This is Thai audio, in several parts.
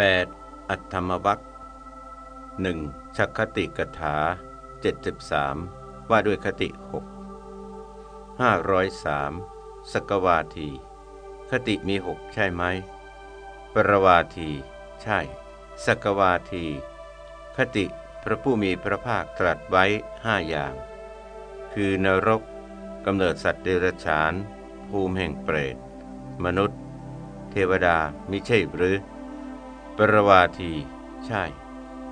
8. อัตธรรมวัคหนึ่งชักคติกถา 73 ว่าด้วยคติ 6 503 สกวาที คติมีหกใช่ไหม ปรวาที ใช่ สกวาที คติพระผู้มีพระภาคตรัสไว้ห้าอย่าง คือนรกกำเนิดสัตว์เดรัจฉาน ภูมิแห่งเปรต มนุษย์ เทวดามิใช่หรือ ปรวาที ใช่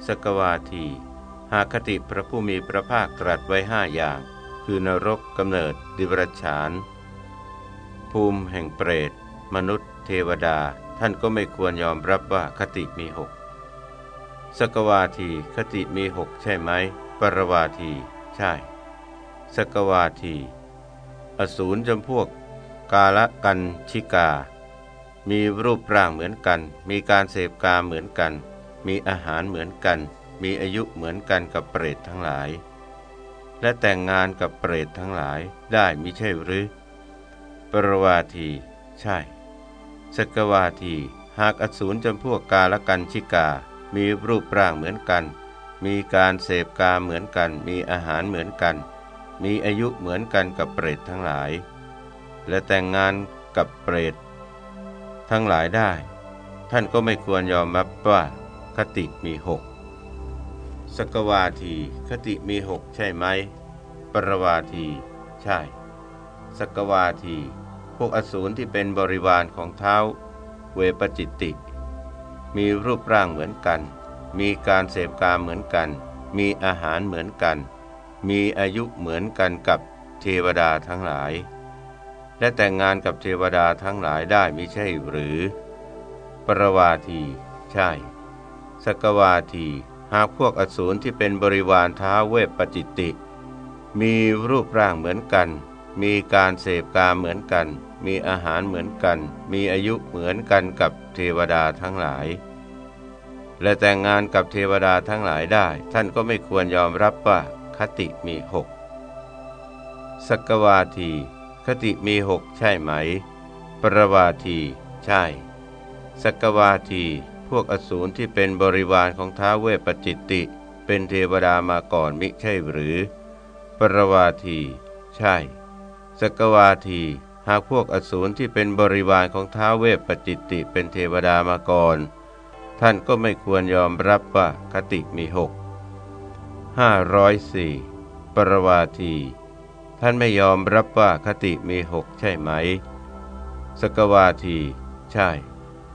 สกวาที หากคติพระผู้มีพระภาคตรัสไว้ห้าอย่าง คือนรกกำเนิดดิบรฉาน ภูมิแห่งเปรต มนุษย์ เทวดา ท่านก็ไม่ควรยอมรับว่าคติมีหกสกวาทีคติมีหกใช่ไหม ปรวาที ใช่ สกวาที อสูรจำพวก กาละกันชิกา มีรูปร่างเหมือนกัน มีการเสพกาเหมือนกัน มีอาหารเหมือนกัน มีอายุเหมือนกันกับเปรตทั้งหลาย และแต่งงานกับเปรตทั้งหลายได้มิใช่หรือ ปรวาที ใช่ สกวาที หากอสูรจำพวกกาละกันชิกา มีรูปร่างเหมือนกัน มีการเสพกาเหมือนกัน มีอาหารเหมือนกัน มีอายุเหมือนกันกับเปรตทั้งหลาย และแต่งงานกับเปรต ทั้งหลายได้ ท่านก็ไม่ควรยอมรับว่าคติมีหกสกวาทีคติมีหกใช่ไหม ปรวาที ใช่ สกวาที พวกอสูรที่เป็นบริวารของเท้า เวปจิตติ มีรูปร่างเหมือนกัน มีการเสพกาเหมือนกัน มีอาหารเหมือนกัน มีอายุเหมือนกันกับเทวดาทั้งหลาย และแต่งงานกับเทวดาทั้งหลายได้ไม่ใช่หรือ ปรวาที ใช่ สกวาที หากพวกอสูรที่เป็นบริวารท้าเวปปจิตติมีรูปร่างเหมือนกัน มีการเสพกาเหมือนกัน มีอาหารเหมือนกัน มีอายุเหมือนกันกับเทวดาทั้งหลาย และแต่งงานกับเทวดาทั้งหลายได้ ท่านก็ไม่ควรยอมรับว่าคติมีหกสกวาที คติมีหกใช่ไหม ปรวาที ใช่ สกวาที พวกอสูรที่เป็นบริวารของท้าเวปจิตติ เป็นเทวดามาก่อนมิใช่หรือ ปรวาที ใช่ สกวาที หากพวกอสูรที่เป็นบริวารของท้าเวปปจิตติเป็นเทวดามาก่อน ท่านก็ไม่ควรยอมรับว่าคติมีหกห้าร้อยสี่ปรวาที ท่านไม่ยอมรับว่าคติมีหกใช่ไหม สกวาที ใช่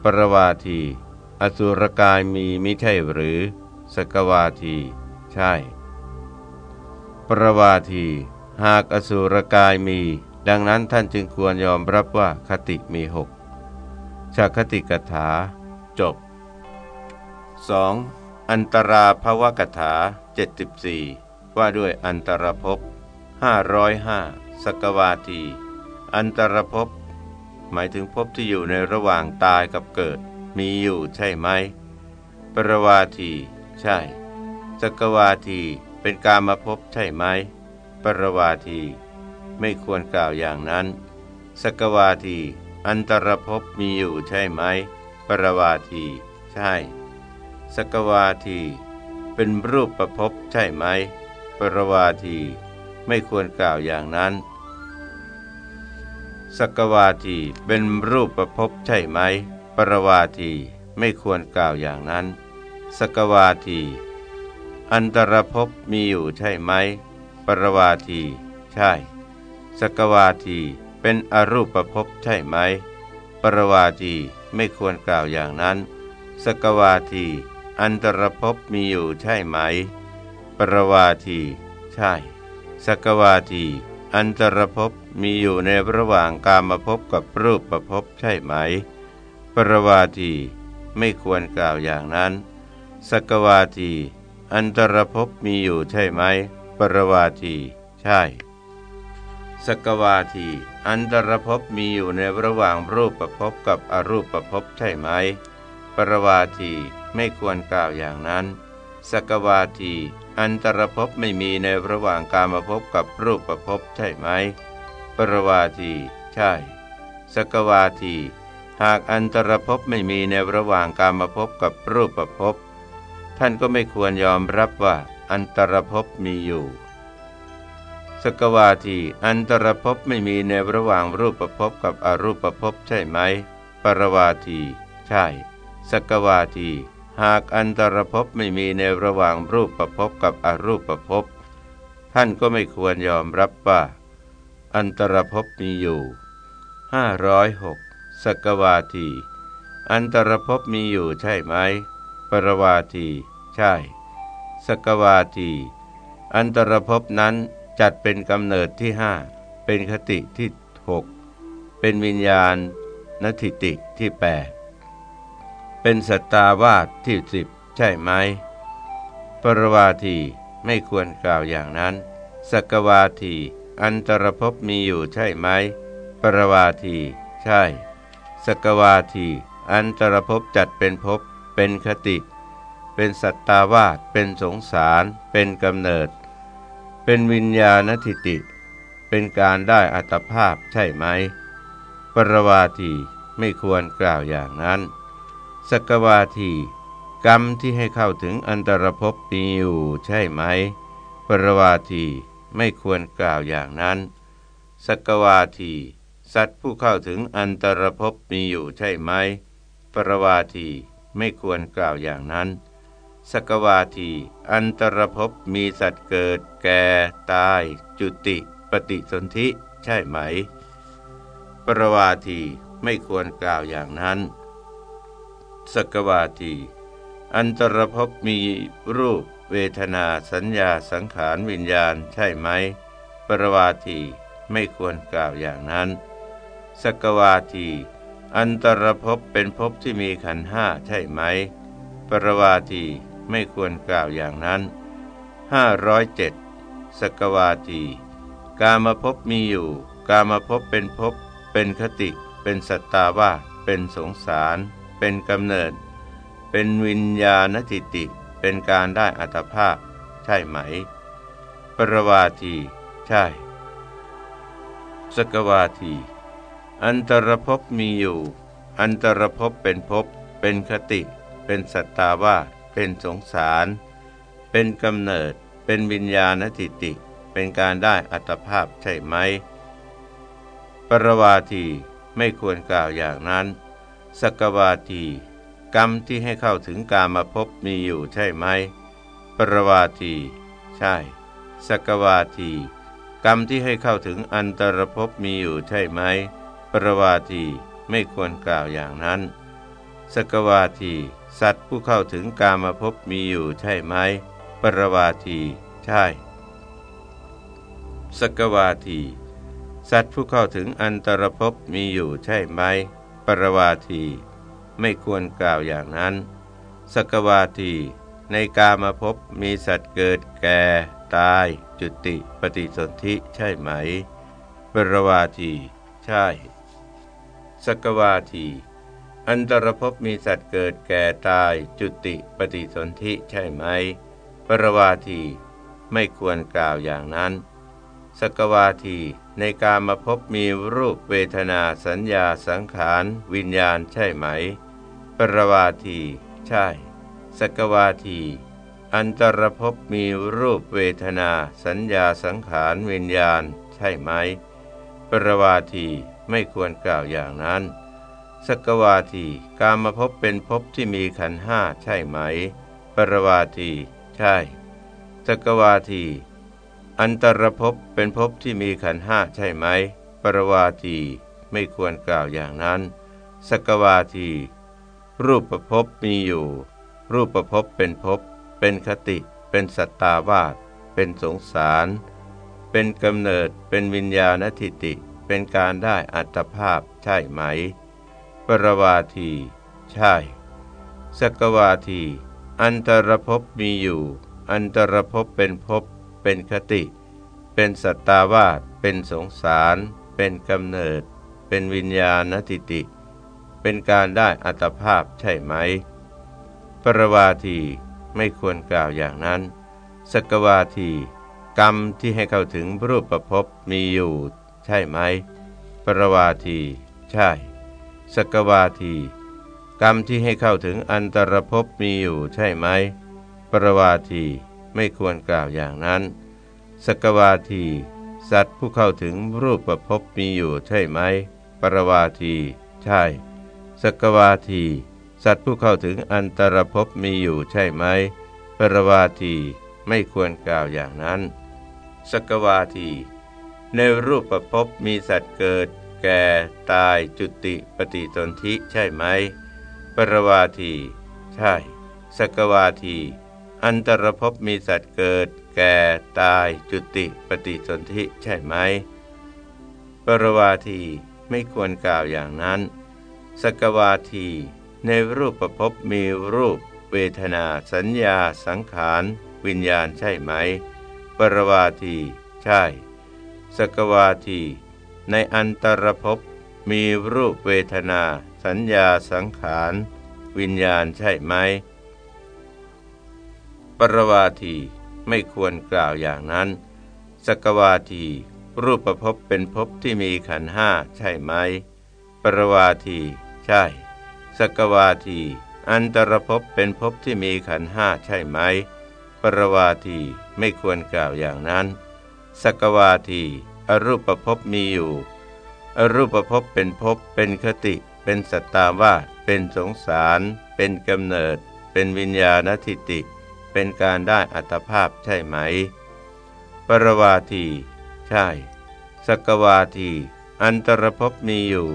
ปรวาที อสุรกายมีมิใช่หรือ สกวาที ใช่ ปรวาที หากอสุรกายมี ดังนั้นท่านจึงควรยอมรับว่าคติมีหกชาคติกถา จบ 2. อันตราภวกถา 74 ว่าด้วยอันตรภพ 505สกวาที อันตรภพหมายถึงภพที่อยู่ในระหว่างตายกับเกิด มีอยู่ใช่ไหม ปรวาที ใช่ สกวาทีเป็นการมาพบใช่ไหม ปรวาที ไม่ควรกล่าวอย่างนั้น สกวาที อันตรภพมีอยู่ใช่ไหม ปรวาที ใช่ สกวาที เป็นรูปประพบใช่ไหม ปรวาที ไม่ควรกล่าวอย่างนั้นสกวาทีเป็นรูปประพบใช่ไหม ปรวาทีไม่ควรกล่าวอย่างนั้นสกวาที อันตรภพมีอยู่ใช่ไหม ปรวาที ใช่สกวาทีเป็นอรูปภพบใช่ไหมปรวาทีไม่ควรกล่าวอย่างนั้นสกวาทีอันตรภพมีอยู่ใช่ไหมปรวาทีใช่ สกวาที อันตรภพมีอยู่ในระหว่างกามภพกับรูปประภพใช่ไหม ปรวาทีไม่ควรกล่าวอย่างนั้น สกวาที อันตรภพมีอยู่ใช่ไหม ปรวาที ใช่ สกวาที อันตรภพมีอยู่ในระหว่างรูปประพบกับอรูปประพบใช่ไหม ปรวาทีไม่ควรกล่าวอย่างนั้น สกวาที อันตรภพไม่มีในระหว่างกามภพกับรูปประพบใช่ไหม ปรวาที ใช่ สกวาที หากอันตรภพไม่มีในระหว่างการมาพบกับรูปภพ ท่านก็ไม่ควรยอมรับว่าอันตรภพมีอยู่ สกวาที อันตรภพไม่มีในระหว่างรูปภพกับอรูปภพใช่ไหม ปรวาที ใช่ สกวาที หากอันตรภพไม่มีในระหว่างรูปภพบกับอรูปภพบท่านก็ไม่ควรยอมรับว่า อันตรภพมีอยู่ 506สกวาที อันตรภพมีอยู่ใช่ไหม ปรวาที ใช่ สกวาที อันตรภพนั้นจัดเป็นกำเนิดที่ห้าเป็นคติที่หกเป็นวิญญาณนทิติที่แปด เป็นสัตตาวาสที่สิบใช่ไหม ปรวาทีไม่ควรกล่าวอย่างนั้น สกวาที อันตรภพมีอยู่ใช่ไหม ปรวาที ใช่ สกวาที อันตรภพจัดเป็นภพ เป็นคติ เป็นสัตตาวาส เป็นสงสาร เป็นกำเนิด เป็นวิญญาณทิติ เป็นการได้อัตภาพใช่ไหม ปรวาทีไม่ควรกล่าวอย่างนั้น สกวาที กรรมที่ให้เข้าถึงอันตรภพมีอยู่ใช่ไหม ปรวาทีไม่ควรกล่าวอย่างนั้น สกวาที สัตว์ผู้เข้าถึงอันตรภพมีอยู่ใช่ไหม ปรวาทีไม่ควรกล่าวอย่างนั้น สกวาที อันตรภพมีสัตว์เกิด แก่ ตาย จุติ ปฏิสนธิใช่ไหม ปรวาทีไม่ควรกล่าวอย่างนั้น สกวาทีอันตรภพมีรูปเวทนาสัญญาสังขารวิญญาณใช่ไหม ปรวาทีไม่ควรกล่าวอย่างนั้น สกวาที อันตรภพเป็นภพที่มีขันห้าใช่ไหม ปรวาทีไม่ควรกล่าวอย่างนั้น 507สกวาที กามาพบมีอยู่ กามาพบเป็นพบเป็นคติ เป็นสัตตาวาเป็นสงสาร เป็นกำเนิด เป็นวิญญาณทิติ เป็นการได้อัตภาพ ใช่ไหม ปรวาที ใช่ สกวาที อันตรภพมีอยู่ อันตรภพเป็นภพ เป็นคติ เป็นสัตตาวาเป็นสงสาร เป็นกำเนิด เป็นวิญญาณทิติ เป็นการได้อัตภาพใช่ไหม ปรวาทีไม่ควรกล่าวอย่างนั้น สกวาที กรรมที่ให้เข้าถึงกามาพบมีอยู่ใช่ไหม ปรวาที ใช่ สกวาที กรรมที่ให้เข้าถึงอันตรภพมีอยู่ใช่ไหม ปรวาทีไม่ควรกล่าวอย่างนั้น สกวาที สัตว์ผู้เข้าถึงกามาพบมีอยู่ใช่ไหม ปรวาที ใช่ สกวาที สัตว์ผู้เข้าถึงอันตรภพมีอยู่ใช่ไหม ปรวาที ไม่ควรกล่าวอย่างนั้น สกวาที ในกามาพบมีสัตว์เกิดแก่ ตาย จุติปฏิสนธิใช่ไหม ปรวาที ใช่ สกวาที อันตรภพมีสัตว์เกิดแก่ตาย จุติปฏิสนธิใช่ไหม ปรวาที ไม่ควรกล่าวอย่างนั้น สกวาที ในการมาพบมีรูปเวทนาสัญญาสังขารวิญญาณใช่ไหม ปรวาที ใช่ สกวาที อันตรภพมีรูปเวทนา สัญญาสังขารวิญญาณ ใช่ไหม ปรวาทีไม่ควรกล่าวอย่างนั้น สกวาที การมาพบเป็นภพที่มีขันห้าใช่ไหม ปรวาที ใช่ สกวาที อันตรภพเป็นภพที่มีขันห้าใช่ไหม ปรวาทีไม่ควรกล่าวอย่างนั้น สกวาที รูปประพบมีอยู่ รูปประพบเป็นภพเป็นคติ เป็นสัตตาวาสเป็นสงสาร เป็นกำเนิด เป็นวิญญาณทิติ เป็นการได้อัตภาพใช่ไหม ปรวาที ใช่ สกวาที อันตรภพมีอยู่ อันตรภพเป็นภพ เป็นคติ เป็นสัตตาวาสเป็นสงสาร เป็นกำเนิด เป็นวิญญาณทิติ เป็นการได้อัตภาพใช่ไหม ปรวาทีไม่ควรกล่าวอย่างนั้น สกวาที กรรมที่ให้เข้าถึงรูปประพบมีอยู่ ใช่ไหม ปรวาที ใช่สสกวาที กรรมที่ให้เข้าถึงอันตรภพมีอยู่ใช่ไหม ปรวาที ไม่ควรกล่าวอย่างนั้น สกวาที สัตว์ผู้เข้าถึงรูปประพบมีอยู่ใช่ไหม ปรวาที ใช่ สกวาที สัตว์ผู้เข้าถึงอันตรภพมีอยู่ใช่ไหม ปรวาที ไม่ควรกล่าวอย่างนั้น สกวาที ในรูปประพบมีสัตว์เกิด แก่ ตาย จุติปฏิสนธิใช่ไหม ปรวาที ใช่ สกวาที อันตรภพมีสัตว์เกิด แก่ตายจุติปฏิสนธิใช่ไหม ปรวาทีไม่ควรกล่าวอย่างนั้น สกวาทีในรูปประพบมีรูป เวทนาสัญญา สังขาร วิญญาณใช่ไหม ปรวาที ใช่ สกวาที ในอันตรภพมีรูปเวทนา สัญญาสังขาร วิญญาณใช่ไหม ปรวาทีไม่ควรกล่าวอย่างนั้น สกวาที รูปประพบเป็นภพที่มีขันห้าใช่ไหม ปรวาที ใช่ สกวาที อันตรภพเป็นภพที่มีขันห้าใช่ไหม ปรวาทีไม่ควรกล่าวอย่างนั้น สกวาที อรูปประพบมีอยู่ อรูปประพบเป็นภพเป็นคติ เป็นสัตตาวาเป็นสงสาร เป็นกำเนิด เป็นวิญญาณทิติ เป็นการได้อัตภาพใช่ไหม ปรวาที ใช่ สกวาที อันตรภพมีอยู่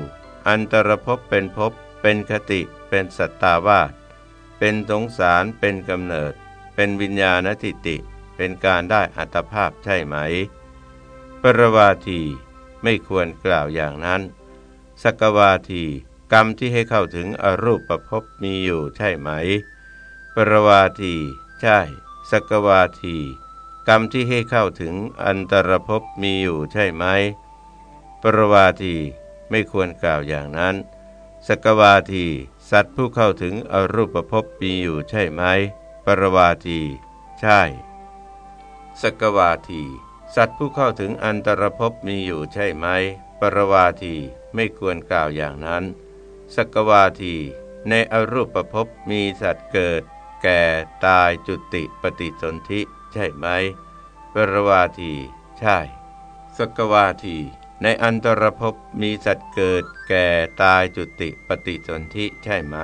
อันตรภพเป็นภพ เป็นคติ เป็นสัตตาวาสเป็นสงสาร เป็นกำเนิด เป็นวิญญาณทิติ เป็นการได้อัตภาพใช่ไหม ปรวาที ไม่ควรกล่าวอย่างนั้น สกวาที กรรมที่ให้เข้าถึงอรูปประพบมีอยู่ใช่ไหม ปรวาที ใช่สกวาที กรรมที่ให้เข้าถึงอันตรภพมีอยู่ใช่ไหม ปรวาทีไม่ควรกล่าวอย่างนั้น สกวาที สัตว์ผู้เข้าถึงอรูปภพมีอยู่ใช่ไหม ปรวาที ใช่ สกวาที สัตว์ผู้เข้าถึงอันตรภพมีอยู่ใช่ไหม ปรวาทีไม่ควรกล่าวอย่างนั้น สกวาที ในอรูปภพมีสัตว์เกิด แก่ตายจุติปฏิสนธิใช่ไหม ปรวาที ใช่ สกวาที ในอันตรภพมีสัตว์เกิด แก่ตายจุติปฏิสนธิใช่ไหม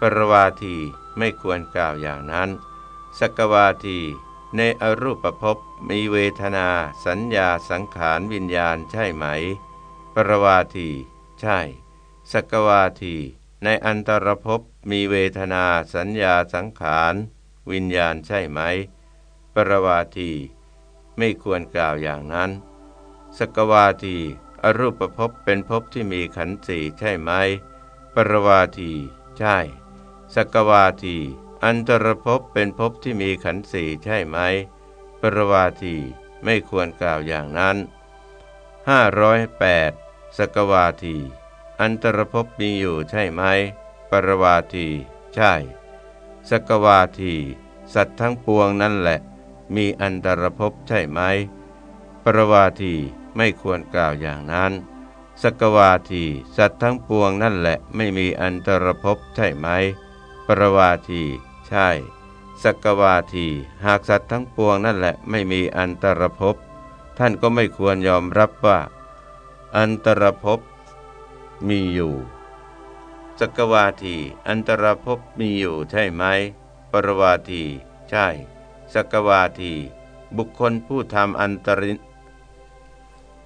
ปรวาทีไม่ควรกล่าวอย่างนั้น สกวาที ในอรูปภพมีเวทนา สัญญาสังขารวิญญาณใช่ไหม ปรวาที ใช่ สกวาที ในอันตรภพมีเวทนาสัญญาสังขาร วิญญาณใช่ไหม ปรวาที ไม่ควรกล่าวอย่างนั้น สกวาที อรูปภพเป็นภพที่มีขันธ์สี่ใช่ไหม ปรวาที ใช่ สกวาที อันตรภพเป็นภพที่มีขันธ์สี่ใช่ไหม ปรวาที ไม่ควรกล่าวอย่างนั้น508สกวาที อันตรภพมีอยู่ใช่ไหม ปรวาที ใช่ สกวาที สัตว์ทั้งปวงนั่นแหละ มีอันตรภพใช่ไหม ปรวาทีไม่ควรกล่าวอย่างนั้น สกวาทีสัตว์ทั้งปวงนั่นแหละไม่มีอันตรภพใช่ไหม ปรวาที ใช่ สกวาที หากสัตว์ทั้งปวงนั่นแหละไม่มีอันตรภพท่านก็ไม่ควรยอมรับว่า อันตรภพ มีอยู่สกวาทีอันตรภพมีอยู่ใช่ไหม ปรวาที ใช่สกวาที บุคคลผู้ทำอันตริ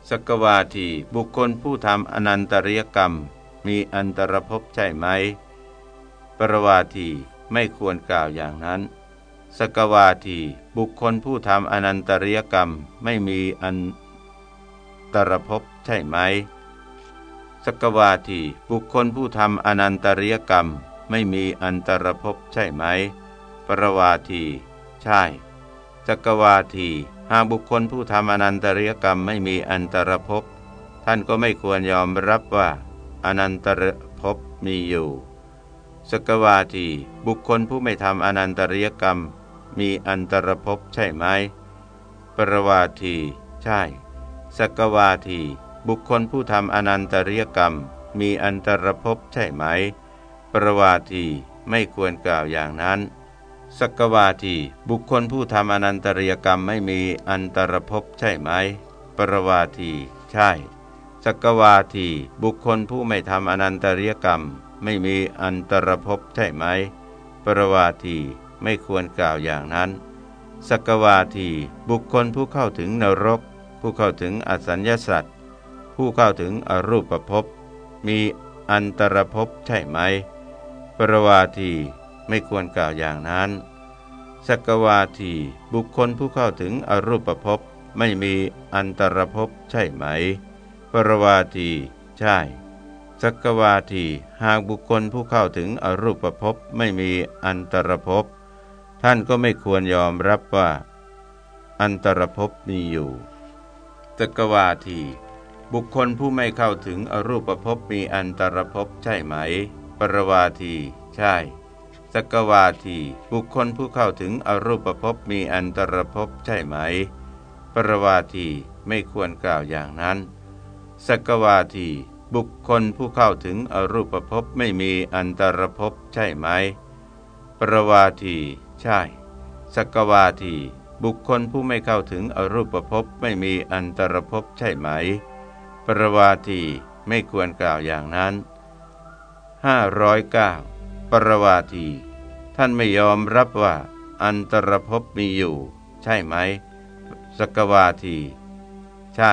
สกวาทีบุคคลผู้ทำอนันตริยกรรม มีอันตรภพใช่ไหม ปรวาทีไม่ควรกล่าวอย่างนั้นสกวาทีบุคคลผู้ทำอนันตริยกรรมไม่มีอันตรภพใช่ไหม สกวาทีบุคคลผู้ทำอนันตริยกรรมไม่มีอันตรภพใช่ไหม ปรวาที ใช่สกวาทีหากบุคคลผู้ทำอนันตริยกรรมไม่มีอันตรภพท่านก็ไม่ควรยอมรับว่าอนันตรภพมีอยู่ สกวาทีบุคคลผู้ไม่ทำอนันตริยกรรม มีอันตรภพใช่ไหม ปรวาที ใช่ สกวาที บุคคลผู้ทำอนันตริยกรรม มีอันตรภพใช่ไหม ปรวาทีไม่ควรกล่าวอย่างนั้นสกวาทีบุคคลผู้ทำอนันตริยกรรมไม่มีอันตรภพใช่ไหม ปรวาทีใช่สกวาทีบุคคลผู้ไม่ทำอนันตริยกรรม ไม่มีอันตรภพใช่ไหม ปรวาทีไม่ควรกล่าวอย่างนั้นสกวาทีบุคคลผู้เข้าถึงนรก ผู้เข้าถึงอสัญญาสัตว์ ผู้เข้าถึงอรูปภพมีอันตรภพใช่ไหม ปรวาทีไม่ควรกล่าวอย่างนั้น สกวาทีบุคคลผู้เข้าถึงอรูปภพไม่มีอันตรภพใช่ไหม ปรวาทีใช่สกวาทีหากบุคคลผู้เข้าถึงอรูปภพไม่มีอันตรภพท่านก็ไม่ควรยอมรับว่า อันตรภพมีอยู่สกวาที บุคคลผู้ไม่เข้าถึงอรูปภพมีอันตรภพใช่ไหม ปรวาที ใช่ สกวาที บุคคลผู้เข้าถึงอรูปภพมีอันตรภพใช่ไหม ปรวาทีไม่ควรกล่าวอย่างนั้น สกวาที บุคคลผู้เข้าถึงอรูปภพไม่มีอันตรภพใช่ไหม ปรวาที ใช่ สกวาที บุคคลผู้ไม่เข้าถึงอรูปภพไม่มีอันตรภพใช่ไหม รวาทีไม่ควรกล่าวอย่างนั้น 509 ปรวาที ท่านไม่ยอมรับว่า อันตรภพมีอยู่ ใช่ไหม สกวาที ใช่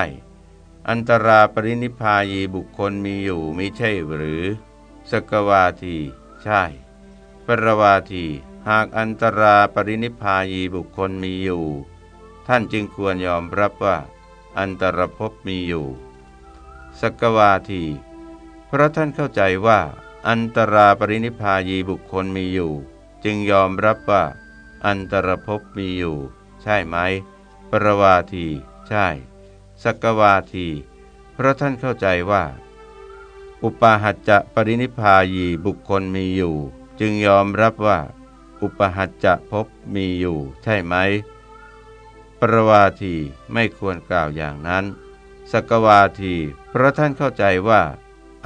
อันตราปรินิพายีบุคคลมีอยู่ไม่ใช่หรือ สกวาที ใช่ ปรวาที หากอันตราปรินิพายีบุคคลมีอยู่ ท่านจึงควรยอมรับว่า อันตรภพมีอยู่ สกวาที เพราะท่านเข้าใจว่า อันตราปรินิพายีบุคคลมีอยู่ จึงยอมรับว่า อันตรภพมีอยู่ ใช่ไหม ปรวาที ใช่สกวาที เพราะท่านเข้าใจว่า อุปาหัจจะปรินิพายีบุคคลมีอยู่ จึงยอมรับว่า อุปหัจจะพบมีอยู่ ใช่ไหม ปรวาทีไม่ควรกล่าวอย่างนั้น สกวาทีเพราะท่านเข้าใจว่า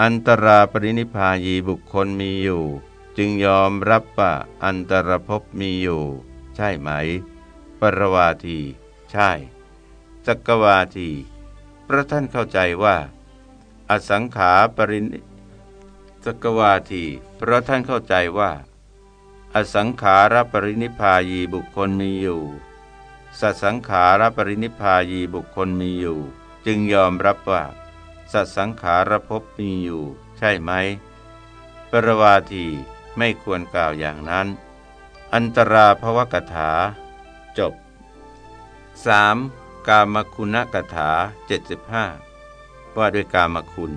อันตราปรินิพายีบุคคลมีอยู่ จึงยอมรับว่าอันตรภพมีอยู่ ใช่ไหม ปรวาที ใช่สกวาที พระท่านเข้าใจว่า อสังขาปรินิสกวาที เพราะท่านเข้าใจว่า อสังขารปรินิพายีบุคคลมีอยู่ สัสังขารปรินิพายีบุคคลมีอยู่ จึงยอมรับว่า สัสังขารภพมีอยู่ ใช่ไหม ปรวาทีไม่ควรกล่าวอย่างนั้น อันตราภวกถา จบ 3. กามคุณกถา 75 ว่าด้วยกามคุณ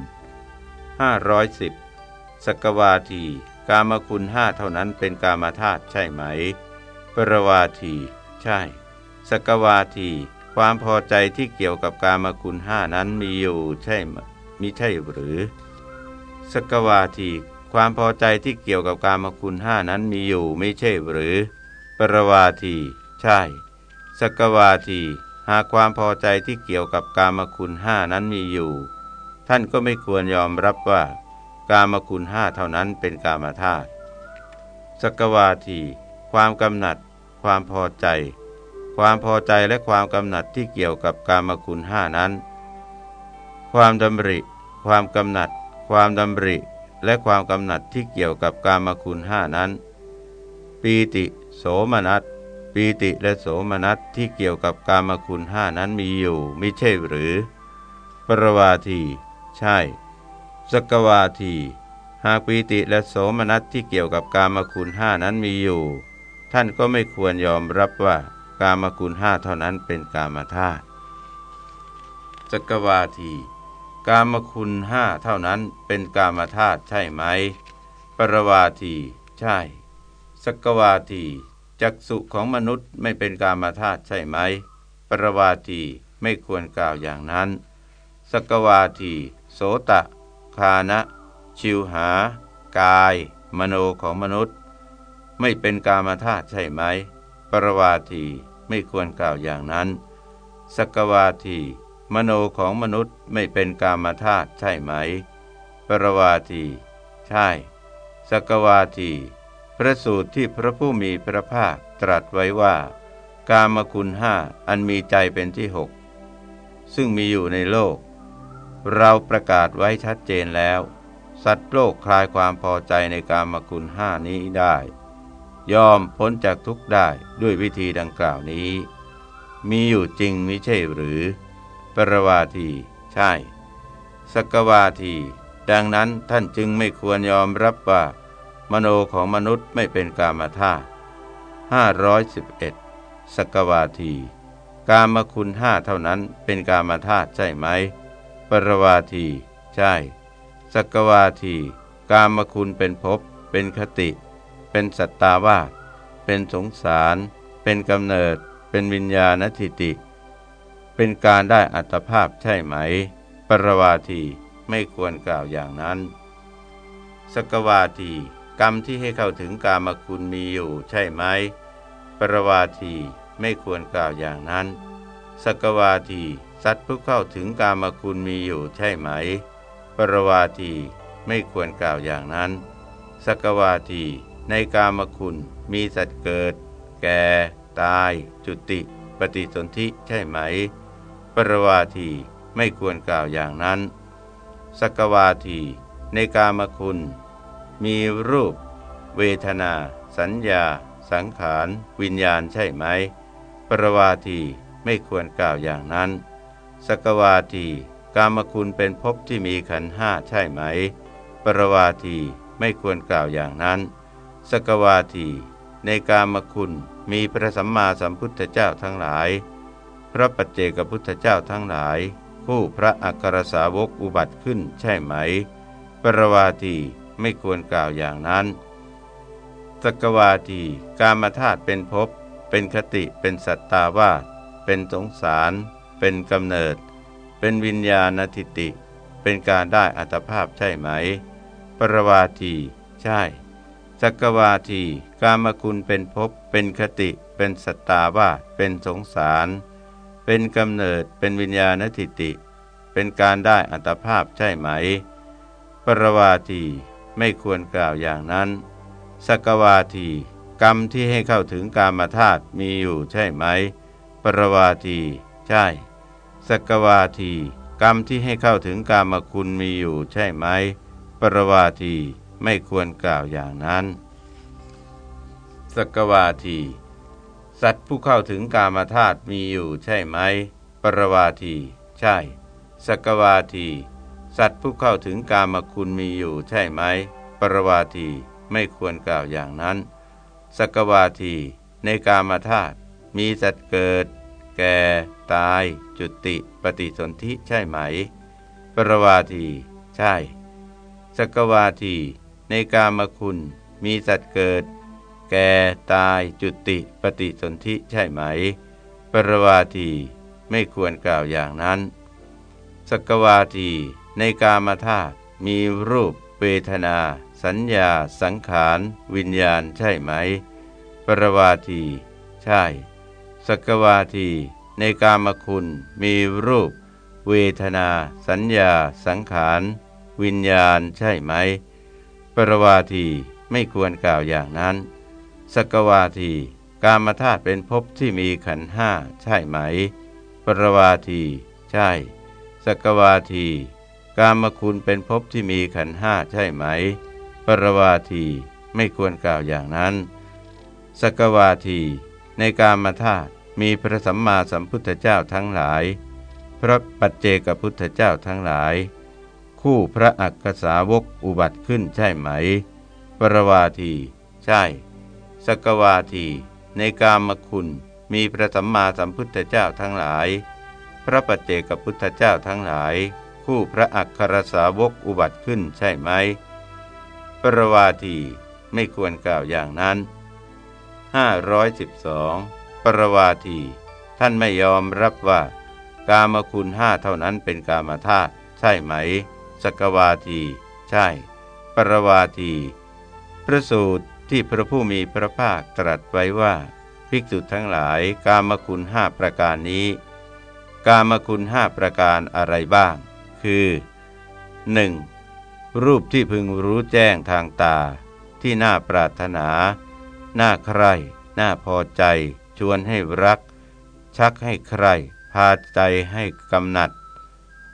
510สกวาที กามคุณห้าเท่านั้นเป็นกามธาตุใช่ไหม ปรวาที ใช่สกวาที ความพอใจที่เกี่ยวกับกามคุณห้านั้นมีอยู่ใช่มิใช่หรือ สกวาทีความพอใจที่เกี่ยวกับกามคุณห้านั้นมีอยู่ไม่ใช่หรือ ปรวาที ใช่ สกวาที หากความพอใจที่เกี่ยวกับกามคุณห้านั้นมีอยู่ ท่านก็ไม่ควรยอมรับว่า กามคุณห้าเท่านั้นเป็นกามธาตุสกวาที ความกำหนัด ความพอใจ ความพอใจและความกำหนัดที่เกี่ยวกับกามคุณห้านั้น ความดำริ ความกำหนัด ความดำริ และความกำหนัดที่เกี่ยวกับกามคุณห้านั้น ปีติ โสมนัสปีติและโสมนัสที่เกี่ยวกับกามคุณห้านั้นมีอยู่ไม่ใช่หรือ ปรวาที ใช่ สกวาที หากปีติและโสมนัสที่เกี่ยวกับกามคุณห้านั้นมีอยู่ ท่านก็ไม่ควรยอมรับว่า กามคุณห้าเท่านั้นเป็นกามธาตุสกวาทีกามคุณห้าเท่านั้นเป็นกามธาตุใช่ไหม ปรวาที ใช่ สกวาที จักสุของมนุษย์ไม่เป็นกามธาตุใช่ไหม ปรวาทีไม่ควรกล่าวอย่างนั้น สกวาที โสตะ คานะ ชิวหา กาย มโนของมนุษย์ ไม่เป็นกามธาตุใช่ไหม รวาทีไม่ควรกล่าวอย่างนั้น สกวาที มโนของมนุษย์ไม่เป็นกามธาตุใช่ไหม ปรวาที ใช่ สกวาที พระสูตรที่พระผู้มีพระภาคตรัสไว้ว่า กามคุณห้าอันมีใจเป็นที่หกซึ่งมีอยู่ในโลก เราประกาศไว้ชัดเจนแล้ว สัตว์โลกคลายความพอใจในกามคุณห้านี้ได้ ยอมพ้นจากทุกข์ได้ด้วยวิธีดังกล่าวนี้ มีอยู่จริงมิใช่หรือ ปรวาที ใช่ สกวาที ดังนั้นท่านจึงไม่ควรยอมรับว่า มโนของมนุษย์ไม่เป็นกามธาตุ511สกวาที กามคุณห้าเท่านั้นเป็นกามธาตุใช่ไหม ปรวาที ใช่ สกวาที กามคุณเป็นภพเป็นคติ เป็นสัตตาวาเป็นสงสาร เป็นกำเนิด เป็นวิญญาณทิติ เป็นการได้อัตภาพใช่ไหม ปรวาทีไม่ควรกล่าวอย่างนั้น สกวาทีกรรมที่ให้เข้าถึงกามคุณมีอยู่ใช่ไหม ปรวาทีไม่ควรกล่าวอย่างนั้น สกวาทีสัตว์ผู้เข้าถึงกามคุณมีอยู่ใช่ไหม ปรวาทีไม่ควรกล่าวอย่างนั้น สกวาที ในกามคุณมีสัตว์เกิด แก่ ตาย จุติ ปฏิสนธิใช่ไหม ปรวาทีไม่ควรกล่าวอย่างนั้น สกวาที ในกามคุณ มีรูป เวทนา สัญญา สังขาร วิญญาณใช่ไหม ปรวาทีไม่ควรกล่าวอย่างนั้น สกวาที กามคุณเป็นภพที่มีขันห้าใช่ไหม ปรวาทีไม่ควรกล่าวอย่างนั้น สกวาที ในกามคุณมีพระสัมมาสัมพุทธเจ้าทั้งหลาย พระปัจเจกพุทธเจ้าทั้งหลายผู้พระอัครสาวกอุบัติขึ้นใช่ไหม ปรวาทีไม่ควรกล่าวอย่างนั้น สกวาทีกามธาตุเป็นภพเป็นคติเป็นสัตตาวาสเป็นสงสาร เป็นกำเนิด เป็นวิญญาณทิติ เป็นการได้อัตภาพใช่ไหม ปรวาที ใช่ สักวาทีกามคุณเป็นภพเป็นคติ เป็นสัตตาวาเป็นสงสาร เป็นกำเนิดเป็นวิญญาณทิติ เป็นการได้อัตภาพใช่ไหม ปรวาทีไม่ควรกล่าวอย่างนั้นสักวาที กรรมที่ให้เข้าถึงกามธาตุมีอยู่ใช่ไหม ปรวาที ใช่ สกวาที กรรมที่ให้เข้าถึงกามคุณมีอยู่ใช่ไหม ปรวาที ไม่ควรกล่าวอย่างนั้นสกวาที สัตว์ผู้เข้าถึงกามธาตุมีอยู่ใช่ไหม ปรวาที ใช่สกวาที สัตว์ผู้เข้าถึงกามคุณมีอยู่ใช่ไหม ปรวาทีไม่ควรกล่าวอย่างนั้นสกวาที ในกามธาตุมีสัตว์เกิด แก่ ตาย จุติปฏิสนธิใช่ไหม ปรวาที ใช่สกวาที ในกามคุณมีสัตว์เกิด แก่ตายจุติปฏิสนธิใช่ไหม ปรวาทีไม่ควรกล่าวอย่างนั้น สกวาทีในกามธาตุมีรูปเวทนา สัญญา สังขาร วิญญาณใช่ไหม ปรวาที ใช่ สกวาที ในกามคุณมีรูป เวทนา สัญญา สังขาร วิญญาณใช่ไหม ปรวาทีไม่ควรกล่าวอย่างนั้น สกวาทีกามธาตุเป็นภพที่มีขันห้าใช่ไหม ปรวาที ใช่ สกวาที กามคุณเป็นภพที่มีขันห้าใช่ไหม ปรวาทีไม่ควรกล่าวอย่างนั้น สกวาที ในการมาธาตุมีพระสัมมาสัมพุทธเจ้าทั้งหลาย พระปัจเจกพุทธเจ้าทั้งหลาย คู่พระอักษาวกอุบัติขึ้นใช่ไหม ปรวาที ใช่ สกวาที ในกามคุณมีพระสัมมาสัมพุทธเจ้าทั้งหลาย พระปัจเจกพุทธเจ้าทั้งหลาย คู่พระอักษรสาวกอุบัติขึ้นใช่ไหม ปรวาทีไม่ควรกล่าวอย่างนั้น 512 ปรวาที ท่านไม่ยอมรับว่า กามคุณห้าเท่านั้นเป็นกามธาตุใช่ไหม สกวาที ใช่ ปรวาที พระสูตรที่พระผู้มีพระภาคตรัสไว้ว่า ภิกษุทั้งหลายกามคุณห้าประการนี้ กามคุณห้าประการอะไรบ้าง คือ 1. รูปที่พึงรู้แจ้งทางตา ที่น่าปรารถนา น่าใคร่น่าพอใจ ชวนให้รัก ชักให้ใคร่พาใจให้กำหนัด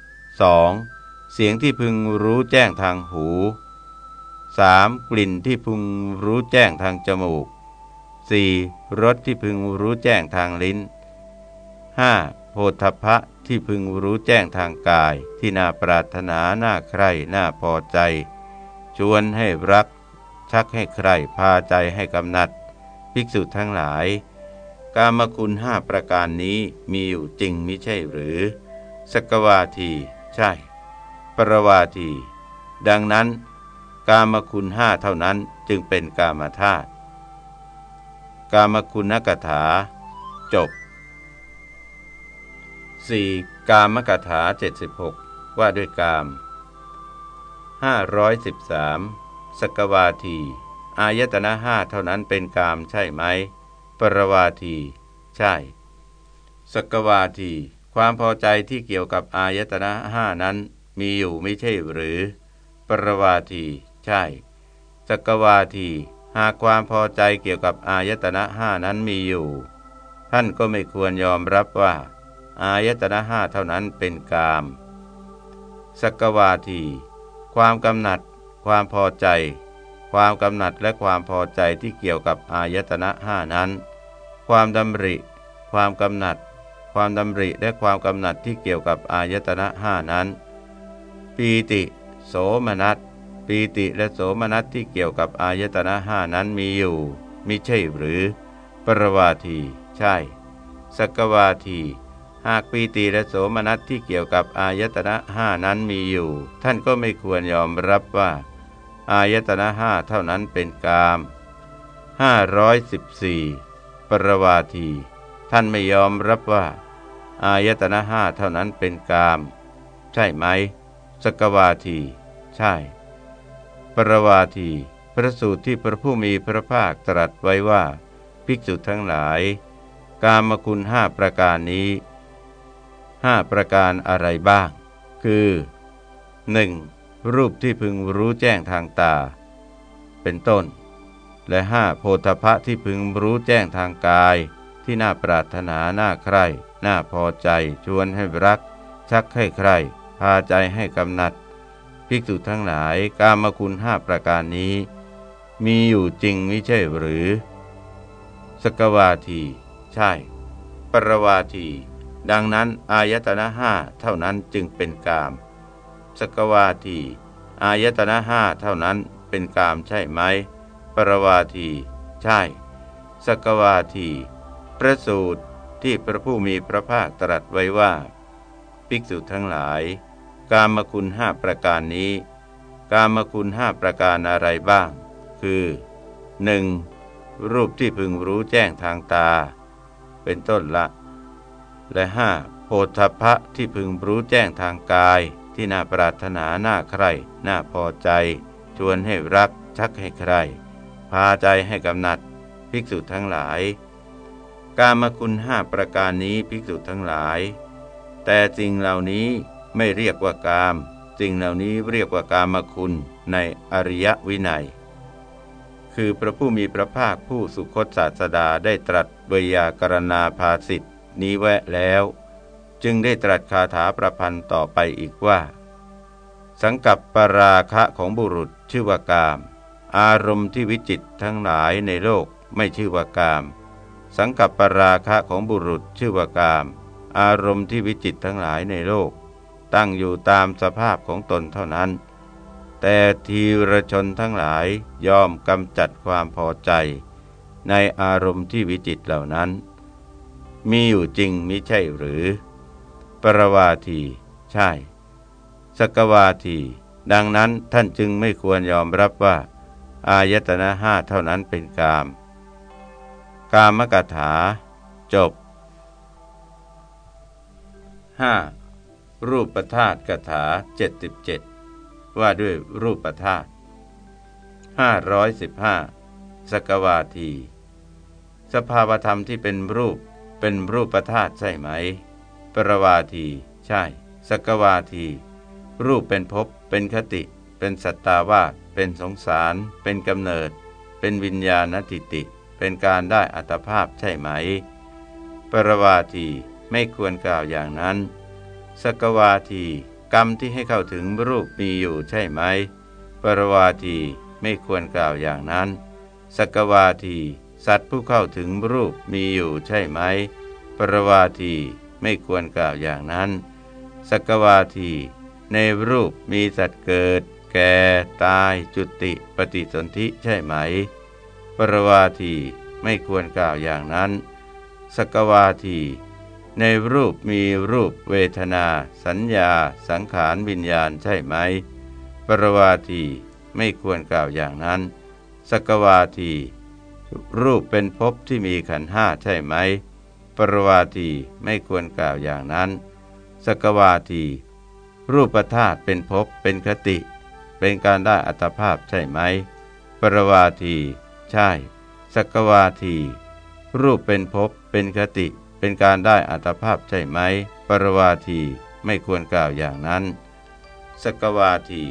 2. เสียงที่พึงรู้แจ้งทางหู 3. กลิ่นที่พึงรู้แจ้งทางจมูก 4. รสที่พึงรู้แจ้งทางลิ้น 5. โพธพะที่พึงรู้แจ้งทางกาย ที่น่าปรารถนาน่าใคร่น่าพอใจ ชวนให้รัก ชักให้ใคร่พาใจให้กำนัด ภิกษุทั้งหลาย กามคุณห้าประการนี้มีอยู่จริงมิใช่หรือ สกวาที ใช่ รวาที ดังนั้น กามคุณห้าเท่านั้นจึงเป็นกามธาตุกามคุณกถา จบ 4. กามกถา 76 ว่าด้วยกาม 513 สกวาที อายตนะห้าเท่านั้นเป็นกามใช่ไหม ปรวาที ใช่ สกวาที ความพอใจที่เกี่ยวกับอายตนะห้านั้น มีอยู่ไม่ใช่หรือ ปรวาที ใช่สกวาที หากความพอใจเกี่ยวกับอายตนะห้านั้นมีอยู่ ท่านก็ไม่ควรยอมรับว่า อายตนะห้าเท่านั้นเป็นกามสกวาที ความกำหนัด ความพอใจ ความกำหนัดและความพอใจที่เกี่ยวกับอายตนะห้านั้น ความดำริ ความกำหนัด ความดำริและความกำหนัดที่เกี่ยวกับอายตนะห้านั้น ปีติ โสมนัสปีติและโสมนัสที่เกี่ยวกับอายตนะห้านั้นมีอยู่มิใช่หรือ ปรวาที ใช่ สกวาที หากปีติและโสมนัสที่เกี่ยวกับอายตนะห้านั้นมีอยู่ ท่านก็ไม่ควรยอมรับว่า อายตนะห้าเท่านั้นเป็นกาม514 ปรวาที ท่านไม่ยอมรับว่า อายตนะห้าเท่านั้นเป็นกาม ใช่ไหม สกวาที ใช่ ปรวาที พระสูตรที่พระผู้มีพระภาคตรัสไว้ว่า ภิกษุทั้งหลาย กามคุณห้าประการนี้ห้าประการอะไรบ้าง คือ 1. รูปที่พึงรู้แจ้งทางตา เป็นต้น และห้าโพธพะที่พึงรู้แจ้งทางกาย ที่น่าปรารถนาน่าใคร่ น่าพอใจ ชวนให้รัก ชักให้ใคร่ พาใจให้กำหนัด ภิกษุทั้งหลายกามคุณห้าประการนี้ มีอยู่จริงไม่ใช่หรือ สกวาที ใช่ ปรวาที ดังนั้นอายตนะห้าเท่านั้นจึงเป็นกาม สกวาที อายตนะห้าเท่านั้นเป็นกามใช่ไหม ปรวาที ใช่ สกวาทีพระสูตรที่พระผู้มีพระภาคตรัสไว้ว่า ภิกษุทั้งหลาย กามคุณห้าประการนี้ กามคุณห้าประการอะไรบ้าง คือ 1. รูปที่พึงรู้แจ้งทางตา เป็นต้นละ และห้าโพธพะที่พึงรู้แจ้งทางกาย ที่น่าปรารถนาน่าใคร่น่าพอใจ ชวนให้รักชักให้ใคร พาใจให้กำหนัด ภิกษุทั้งหลาย กามคุณห้าประการนี้ภิกษุทั้งหลาย แต่สิ่งเหล่านี้ ไม่เรียกว่ากาม สิ่งเหล่านี้เรียกว่ากามคุณในอริยวินัย คือพระผู้มีพระภาคผู้สุคตศาสดาได้ตรัสเวยากรณาภาสิทธนี้แวะแล้ว จึงได้ตรัสคาถาประพันธ์ต่อไปอีกว่า สังกับปราคะของบุรุษชื่อว่ากาม อารมณ์ที่วิจิตทั้งหลายในโลกไม่ชื่อว่ากาม สังกับปราคะของบุรุษชื่อว่ากาม อารมณ์ที่วิจิตทั้งหลายในโลก ตั้งอยู่ตามสภาพของตนเท่านั้น แต่ทีรชนทั้งหลายยอมกำจัดความพอใจ ในอารมณ์ที่วิจิตเหล่านั้น มีอยู่จริงมิใช่หรือ ปรวาที ใช่ สกวาที ดังนั้นท่านจึงไม่ควรยอมรับว่า อายตนะห้าเท่านั้นเป็นกาม กามกถา จบ 5. รูปธาตกถา 77 ว่าด้วยรูปธาต515 สกวาที สภาวธรรมที่เป็นรูปเป็นรูปธาตใช่ไหม ปรวาที ใช่ สกวาที รูปเป็นภพเป็นคติ เป็นสัตตาวาสเป็นสงสาร เป็นกำเนิด เป็นวิญญาณทิติ เป็นการได้อัตภาพใช่ไหม ปรวาทีไม่ควรกล่าวอย่างนั้น สกวาที กรรมที่ให้เข้าถึงรูปมีอยู่ใช่ไหม ปรวาทีไม่ควรกล่าวอย่างนั้น สกวาที สัตว์ผู้เข้าถึงรูปมีอยู่ใช่ไหม ปรวาทีไม่ควรกล่าวอย่างนั้น สกวาที ในรูปมีสัตว์เกิด แก่ตายจุติปฏิสนธิใช่ไหม ปรวาทีไม่ควรกล่าวอย่างนั้น สกวาที ในรูปมีรูปเวทนา สัญญา สังขารวิญญาณใช่ไหม ปรวาทีไม่ควรกล่าวอย่างนั้น สกวาที รูปเป็นภพที่มีขันห้าใช่ไหม ปรวาทีไม่ควรกล่าวอย่างนั้น สกวาที รูปธาตุเป็นภพเป็นคติ เป็นการได้อัตภาพใช่ไหม ปรวาที ใช่ สกวาที รูปเป็นภพเป็นคติ เป็นการได้อัตภาพใช่ไหม ปรวาทีไม่ควรกล่าวอย่างนั้น สกวาที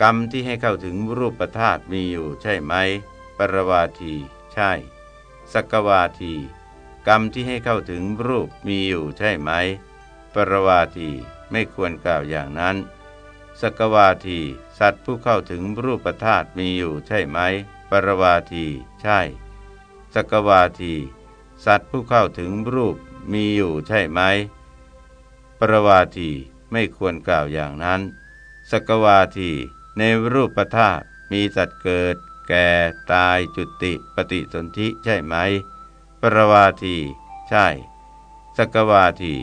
กรรมที่ให้เข้าถึงรูปธาตุมีอยู่ใช่ไหม ปรวาทีใช่ สกวาที กรรมที่ให้เข้าถึงรูปมีอยู่ใช่ไหม ปรวาทีไม่ควรกล่าวอย่างนั้นสกวาที สัตว์ผู้เข้าถึงรูปธาตุมีอยู่ใช่ไหม ปรวาที ใช่ สกวาที สัตว์ผู้เข้าถึงรูปมีอยู่ใช่ไหม ปรวาทีไม่ควรกล่าวอย่างนั้น สกวาทีในรูปธาตุมีสัตว์เกิด แก่ตายจุติปฏิสนธิใช่ไหม ปรวาที ใช่ สกวาที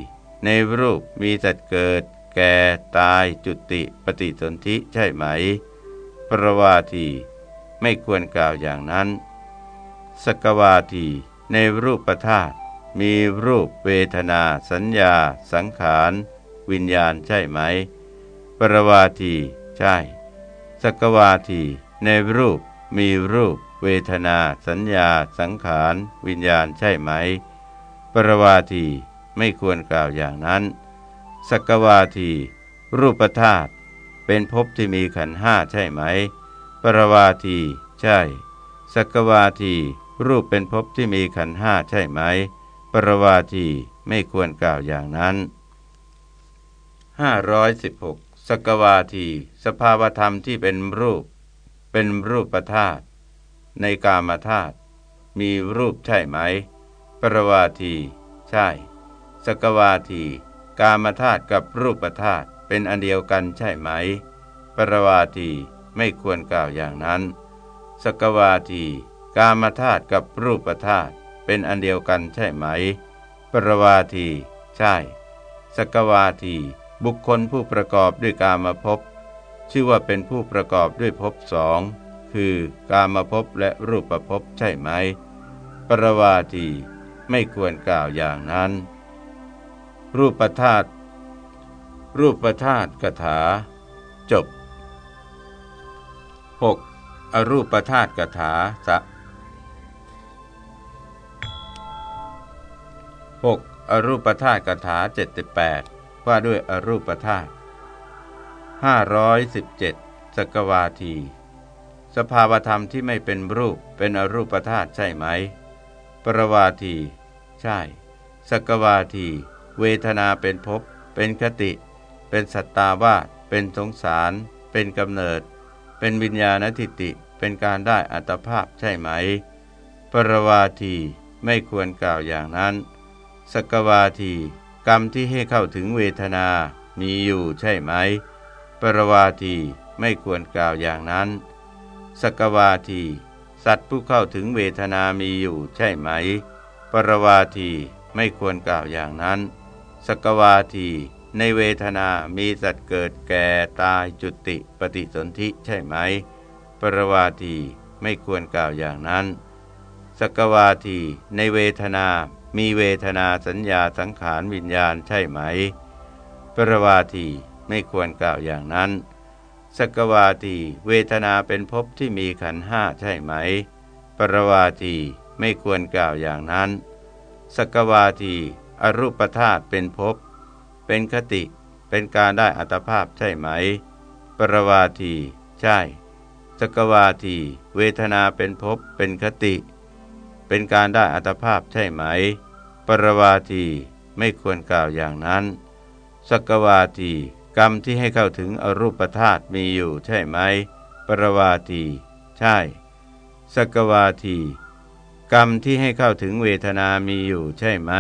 ในรูปมีสัตว์เกิด แก่ตายจุติปฏิสนธิใช่ไหม ปรวาที ไม่ควรกล่าวอย่างนั้น สกวาที ในรูปธาตุมีรูปเวทนา สัญญา สังขาร วิญญาณใช่ไหม ปรวาที ใช่ สกวาที ในรูปมีรูป เวทนา สัญญา สังขาร วิญญาณใช่ไหม ปรวาทีไม่ควรกล่าวอย่างนั้นสกวาที รูปธาตุเป็นภพที่มีขันห้าใช่ไหม ปรวาที ใช่สกวาที รูปเป็นภพที่มีขันห้าใช่ไหม ปรวาทีไม่ควรกล่าวอย่างนั้น 516 สกวาที สภาวธรรมที่เป็นรูป เป็นรูปธาตุในกามธาตุมีรูปใช่ไหม ปรวาที ใช่ สกวาที กามธาตุกับรูปธาตุเป็นอันเดียวกันใช่ไหม ปรวาทีไม่ควรกล่าวอย่างนั้น สกวาที กามธาตุกับรูปธาตุเป็นอันเดียวกันใช่ไหม ปรวาที ใช่ สกวาที บุคคลผู้ประกอบด้วยกามภพชื่อว่าเป็นผู้ประกอบด้วยภพสองคือกามภพและรูปภพใช่ไหม ปรวาที ไม่ควรกล่าวอย่างนั้น รูปธาตุรูปธาตุกถา จบ 6. อรูปธาตุกถาสะ 6. อรูปธาตุกถา 78 ว่าด้วยอรูปธาตุ517 สกวาที สภาวธรรมที่ไม่เป็นรูปเป็นอรูปธาตุใช่ไหม ปรวาที ใช่ สกวาที เวทนาเป็นภพ เป็นคติ เป็นสัตตาวาสเป็นสงสาร เป็นกำเนิด เป็นวิญญาณทิติ เป็นการได้อัตภาพใช่ไหม ปรวาที ไม่ควรกล่าวอย่างนั้น สกวาทีกรรมที่ให้เข้าถึงเวทนา มีอยู่ใช่ไหม ปรวาทีไม่ควรกล่าวอย่างนั้น สกวาที สัตว์ผู้เข้าถึงเวทนามีอยู่ใช่ไหม ปรวาทีไม่ควรกล่าวอย่างนั้น สกวาที ในเวทนามีสัตว์เกิดแก่ตายจุติปฏิสนธิใช่ไหม ปรวาทีไม่ควรกล่าวอย่างนั้น สกวาที ในเวทนา มีเวทนาสัญญาสังขารวิญญาณใช่ไหม ปรวาทีไม่ควรกล่าวอย่างนั้น สกวาทีเวทนาเป็นภพที่มีขันห้าใช่ไหม ปรวาทีไม่ควรกล่าวอย่างนั้น สกวาทีอรูปธาตุเป็นภพ เป็นคติ เป็นการได้อัตภาพใช่ไหม ปรวาที ใช่ สกวาที เวทนาเป็นภพ เป็นคติ เป็นการได้อัตภาพใช่ไหม ปรวาทีไม่ควรกล่าวอย่างนั้นสกวาทีกรรมที่ให้เข้าถึงอรูปธาตุมีอยู่ใช่ไหม ปรวาทีใช่สกวาทีกรรมที่ให้เข้าถึงเวทนามีอยู่ใช่ไหม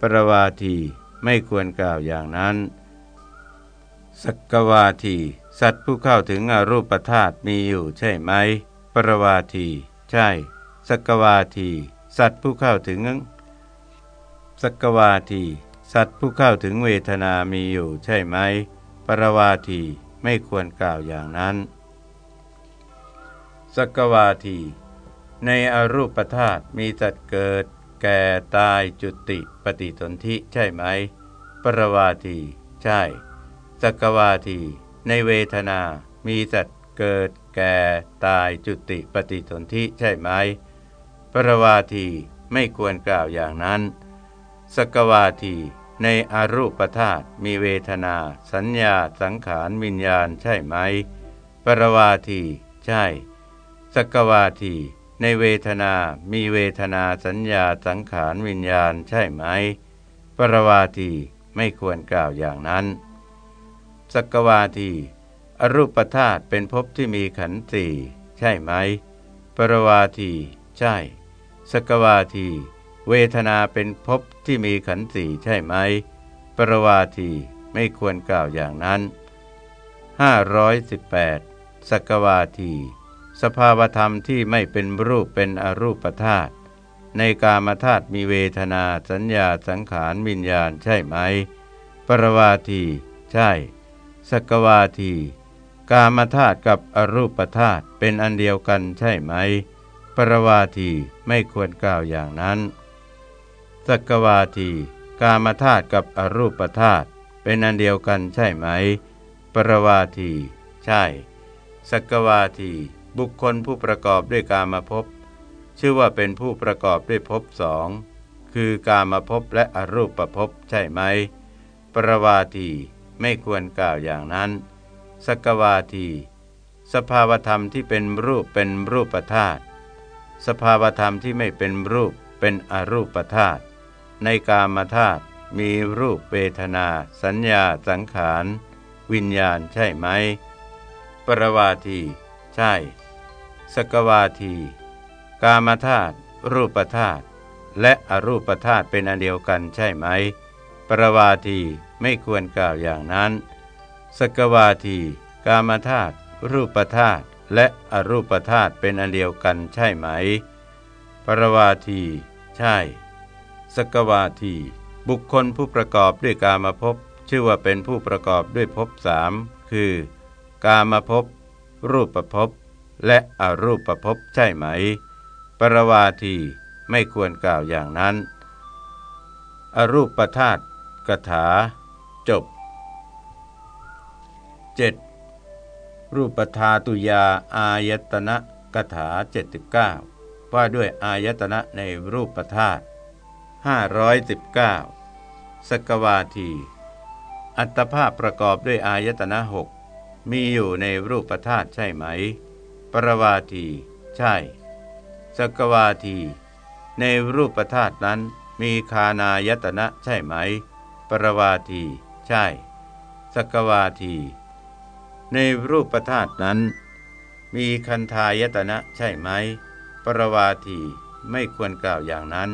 ปรวาทีไม่ควรกล่าวอย่างนั้นสกวาทีสัตว์ผู้เข้าถึงอรูปธาตุมีอยู่ใช่ไหม ปรวาทีใช่ สกวาที สัตว์ผู้เข้าถึงสกวาที สัตว์ผู้เข้าถึงเวทนามีอยู่ใช่ไหม ปรวาทีไม่ควรกล่าวอย่างนั้นสกวาที ในอรูปธาตุมีสัตว์เกิด แก่ตายจุติปฏิสนธิใช่ไหม ปรวาที ใช่สกวาที ในเวทนา มีสัตว์เกิด แก่ตายจุติปฏิสนธิใช่ไหม ปรวาทีไม่ควรกล่าวอย่างนั้น สกวาที ในอรูปธาตุมีเวทนา สัญญาสังขารวิญญาณใช่ไหม ปรวาที ใช่ สกวาที ในเวทนา มีเวทนาสัญญาสังขารวิญญาณใช่ไหม ปรวาทีไม่ควรกล่าวอย่างนั้นสกวาที อรูปธาตุเป็นภพที่มีขันธ์สี่ใช่ไหม ปรวาที ใช่ สกวาที เวทนาเป็นภพที่มีขันธ์สี่ใช่ไหม ปรวาทีไม่ควรกล่าวอย่างนั้น 518สกวาที สภาวธรรมที่ไม่เป็นรูปเป็นอรูปธาตุในกามธาตุมีเวทนาสัญญาสังขารวิญญาณใช่ไหม ปรวาที ใช่ สกวาที กามธาตุกับอรูปธาตุเป็นอันเดียวกันใช่ไหม ปรวาทีไม่ควรกล่าวอย่างนั้นสกวาที กามธาตุกับอรูปธาตุเป็นอันเดียวกันใช่ไหม ปรวาที ใช่สกวาที บุคคลผู้ประกอบด้วยกามภพชื่อว่าเป็นผู้ประกอบด้วยภพสองคือกามภพและอรูปภพใช่ไหม ปรวาทีไม่ควรกล่าวอย่างนั้น สกวาที สภาวธรรมที่เป็นรูปเป็นรูปธาตุ สภาวธรรมที่ไม่เป็นรูปเป็นอรูปธาตุในกามธาตุมีรูปเวทนา สัญญาสังขาร วิญญาณใช่ไหม ปรวาที ใช่ สกวาที กามธาตุรูปธาตุและอรูปธาตุเป็นอันเดียวกันใช่ไหม ปรวาทีไม่ควรกล่าวอย่างนั้น สกวาที กามธาตุรูปธาตุ และอรูปธาตุเป็นอันเดียวกันใช่ไหม ปรวาที ใช่ สกวาที บุคคลผู้ประกอบด้วยกามภพชื่อว่าเป็นผู้ประกอบด้วยภพสามคือ กามภพรูปภพและอรูปภพใช่ไหม ปรวาทีไม่ควรกล่าวอย่างนั้น อรูปธาตุกถา จบ 7. รูปธาตุยาอายตนะกถา 79 ว่าด้วยอายตนะในรูปธาตุ519 สกวาที อัตภาพประกอบด้วยอายตนะหกมีอยู่ในรูปธาตุใช่ไหม ปรวาที ใช่ สกวาที ในรูปธาตุนั้นมีคานายตนะใช่ไหม ปรวาที ใช่ สกวาที ในรูปธาตุนั้น มีคันธายตนะใช่ไหม ปรวาทีไม่ควรกล่าวอย่างนั้น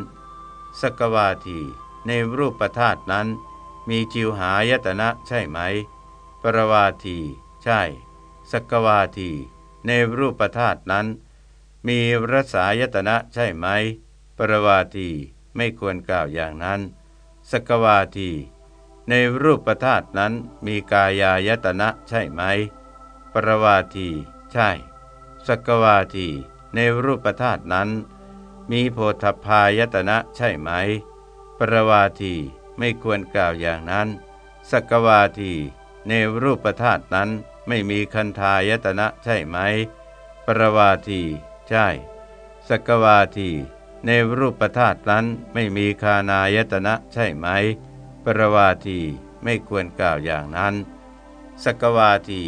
สกวาทีในรูปธาตุนั้น มีจิวหายตนะใช่ไหม ปรวาทีใช่ สกวาทีในรูปธาตุนั้น มีรสายตนะใช่ไหม ปรวาทีไม่ควรกล่าวอย่างนั้น สกวาที ในรูปธาตุนั้นมีกายายตนะใช่ไหม ปรวาที ใช่ สกวาที ในรูปธาตุนั้น มีโพธพายตนะใช่ไหม ปรวาทีไม่ควรกล่าวอย่างนั้น สกวาที ในรูปธาตุนั้นไม่มีคันธายตนะใช่ไหม ปรวาที ใช่ สกวาที ในรูปธาตุนั้นไม่มีคานายตนะใช่ไหม ปรวาทีไม่ควรกล่าวอย่างนั้น สกวาที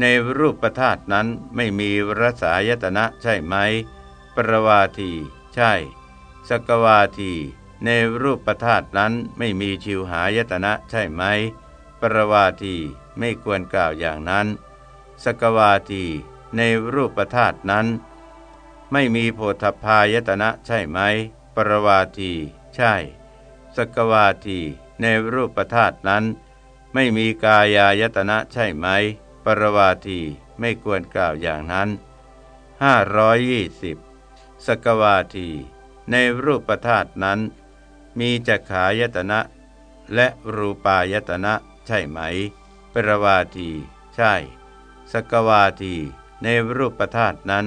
ในรูปธาตุนั้นไม่มีรสายตนะใช่ไหม ปรวาที ใช่ สกวาที ในรูปธาตุนั้นไม่มีชิวหายตนะใช่ไหม ปรวาทีไม่ควรกล่าวอย่างนั้น สกวาที ในรูปธาตุนั้น ไม่มีโพธพายตนะใช่ไหม ปรวาที ใช่ สกวาที ในรูปธาตุนั้น ไม่มีกายายตนะใช่ไหม ปรวาทีไม่ควรกล่าวอย่างนั้น 520สกวาที ในรูปธาตุนั้น มีจักขายตนะ และรูปายตนะใช่ไหม ปรวาที ใช่ สกวาที ในรูปธาตุนั้น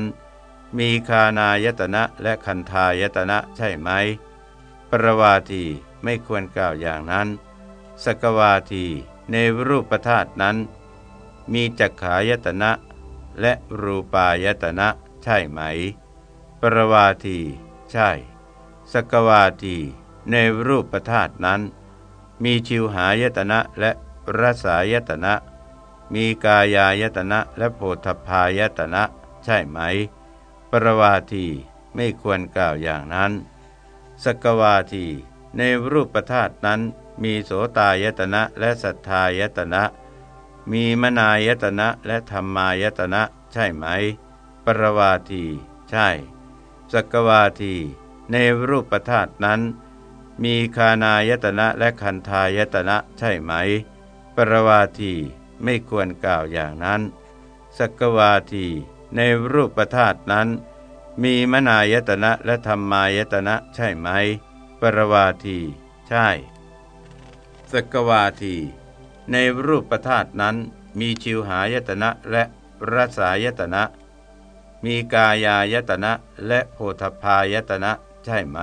มีคานายตนะและคันธายตนะใช่ไหม ปรวาที ไม่ควรกล่าวอย่างนั้น สกวาที ในรูปธาตุนั้น มีจักขายตนะ และรูปายตนะ ใช่ไหม ปรวาที ใช่ สกวาที ในรูปธาตุนั้น มีชิวหายตนะและรสายตนะ มีกายายตนะและโพธพายตนะ ใช่ไหม ปรวาทีไม่ควรกล่าวอย่างนั้น สกวาที ในรูปธาตุนั้นมีโสตายตนะและสัทธายตนะ มีมนายตนะและธรรมายตนะ ใช่ไหม ปรวาที ใช่ สกวาที ในรูปธาตุนั้น มีคานายตนะและคันธายตนะ ใช่ไหม ปรวาที ไม่ควรกล่าวอย่างนั้น สกวาที ในรูปธาตุนั้น มีมนายตนะและธรรมายตนะ ใช่ไหม ปรวาที ใช่ สกวาที ในรูปธาตุนั้นมีชิวหายตนะและรสายตนะ มีกายายตนะและโพธพายตนะใช่ไหม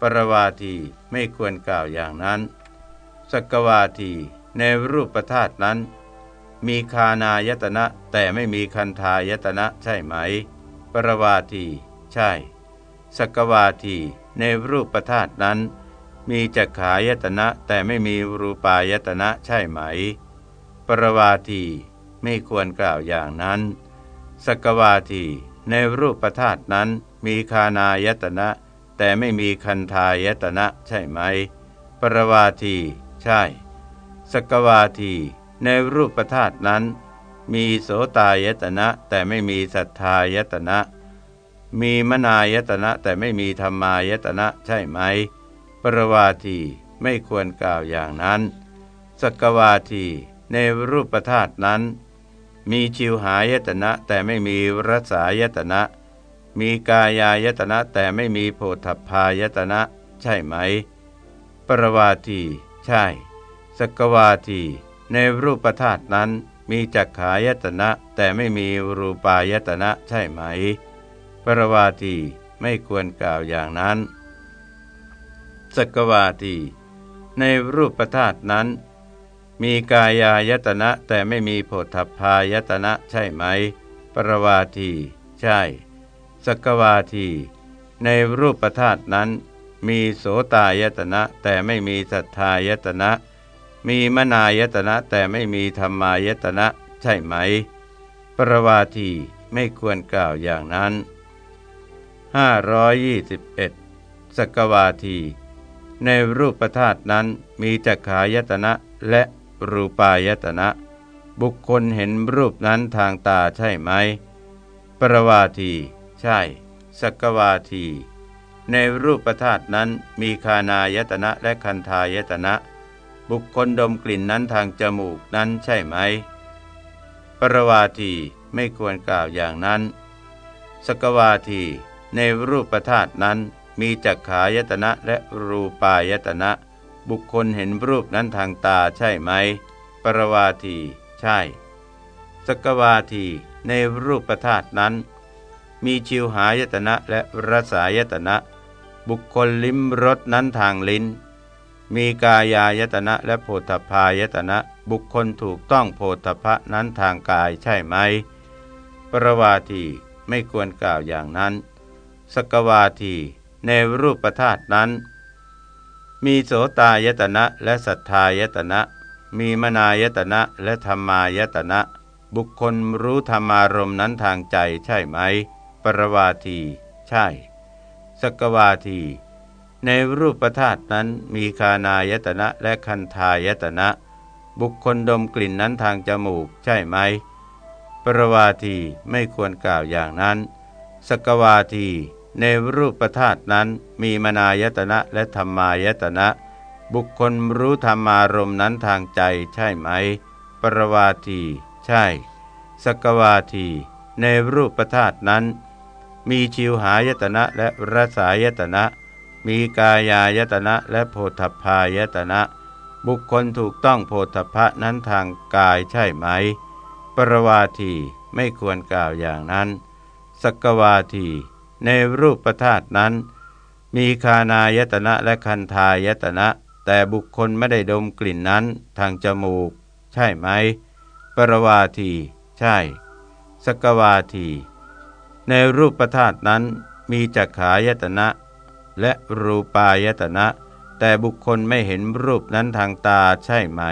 ปรวาทีไม่ควรกล่าวอย่างนั้น สกวาที ในรูปธาตุนั้น มีคานายตนะแต่ไม่มีคันธายตนะใช่ไหม ปรวาที ใช่ สกวาที ในรูปธาตุนั้น มีจักขายตนะแต่ไม่มีรูปายตนะใช่ไหม ปรวาทีไม่ควรกล่าวอย่างนั้น สกวาทีในรูปธาตุนั้น มีคานายตนะ แต่ไม่มีคันธายตนะใช่ไหม ปรวาทีใช่ สกวาทีในรูปธาตุนั้น มีโสตายตนะแต่ไม่มีสัทธายตนะ มีมนายตนะแต่ไม่มีธรรมายตนะใช่ไหม ปรวาทีไม่ควรกล่าวอย่างนั้น สกวาทีในรูปธาตุนั้น มีชิวหายตนะแต่ไม่มีรสายตนะ มีกายายตนะแต่ไม่มีโพธพายตนะ ใช่ไหม ปรวาทีใช่ สกวาทีในรูปธาตุนั้น มีจักขายตนะแต่ไม่มีรูปายตนะใช่ไหม รวาทีไม่ควรกล่าวอย่างนั้น สกวาทีในรูปธาตุนั้น มีกายายตนะแต่ไม่มีโพธพายตนะใช่ไหม ปรวาที ใช่ สกวาที ในรูปธาตุนั้น มีโสตายตนะแต่ไม่มีสัทธายตนะ มีมนายตนะแต่ไม่มีธรรมายตนะใช่ไหม ปรวาทีไม่ควรกล่าวอย่างนั้น 521สกวาที ในรูปธาตุนั้นมีจักขายตนะและรูปายตนะ บุคคลเห็นรูปนั้นทางตาใช่ไหม ปรวาที ใช่สกวาที ในรูปธาตุนั้นมีคานายตนะและคันธายตนะ บุคคลดมกลิ่นนั้นทางจมูกนั้นใช่ไหม ปรวาทีไม่ควรกล่าวอย่างนั้น สกวาที ในรูปธาตุนั้นมีจักขายตนะและรูปายตนะ บุคคลเห็นรูปนั้นทางตาใช่ไหม ปรวาทีใช่ สกวาทีในรูปธาตุนั้น มีชิวหายตนะและรสายตนะ บุคคลลิ้มรสนั้นทางลิ้น มีกายายตนะและโพธพายตนะ บุคคลถูกต้องโพธพะนั้นทางกายใช่ไหม ปรวาทีไม่ควรกล่าวอย่างนั้น สกวาที ในรูปธาตุนั้น มีโสตายตนะและสัทธายตนะ มีมนายตนะและธรรมายตนะ บุคคลรู้ธรรมารมณ์นั้นทางใจใช่ไหม ปรวาที ใช่ สกวาที ในรูปธาตุนั้นมีคานายตนะและคันทายตนะ บุคคลดมกลิ่นนั้นทางจมูกใช่ไหม ปรวาทีไม่ควรกล่าวอย่างนั้นสกวาที ในรูปธาตุนั้นมีมนายตนะและธรรมายตนะ บุคคลรู้ธรรมารมณ์นั้นทางใจใช่ไหม ปรวาที ใช่ สกวาที ในรูปธาตุนั้น มีชิวหายตนะและรสายตนะ มีกายายตนะและโพธพายตนะ บุคคลถูกต้องโพธพะนั้นทางกายใช่ไหม ปรวาทีไม่ควรกล่าวอย่างนั้น สกวาที ในรูปธาตุนั้น มีคานายตนะและคันทายตนะ แต่บุคคลไม่ได้ดมกลิ่นนั้นทางจมูก ใช่ไหม ปรวาที ใช่ สกวาที ในรูปธาตุนั้น มีจักขายตนะ และรูปายตนะ แต่บุคคลไม่เห็นรูปนั้นทางตาใช่ไหม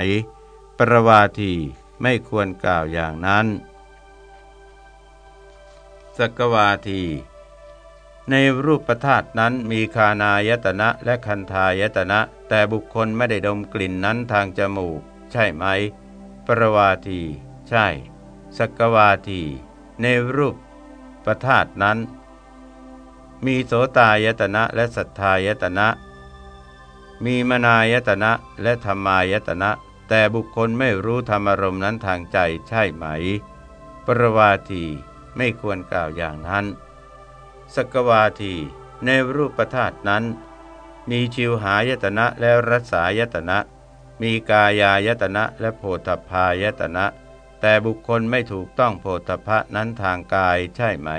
ปรวาทีไม่ควรกล่าวอย่างนั้น สกวาที ในรูปธาตุนั้นมีคานายตนะและคันทายตนะ แต่บุคคลไม่ได้ดมกลิ่นนั้นทางจมูก ใช่ไหม ปรวาที ใช่ สกวาที ในรูปประธาตนั้น มีโสตายตนะและสัทธายตนะ มีมนายตนะและธรรมายตนะ แต่บุคคลไม่รู้ธรรมารมณ์นั้นทางใจใช่ไหม ปรวาทีไม่ควรกล่าวอย่างนั้น สกวาทีในรูปธาตุนั้น มีชิวหายตนะและรัศายตนะ มีกายายตนะและโพธพายตนะ แต่บุคคลไม่ถูกต้องโพธพะนั้นทางกายใช่ไหม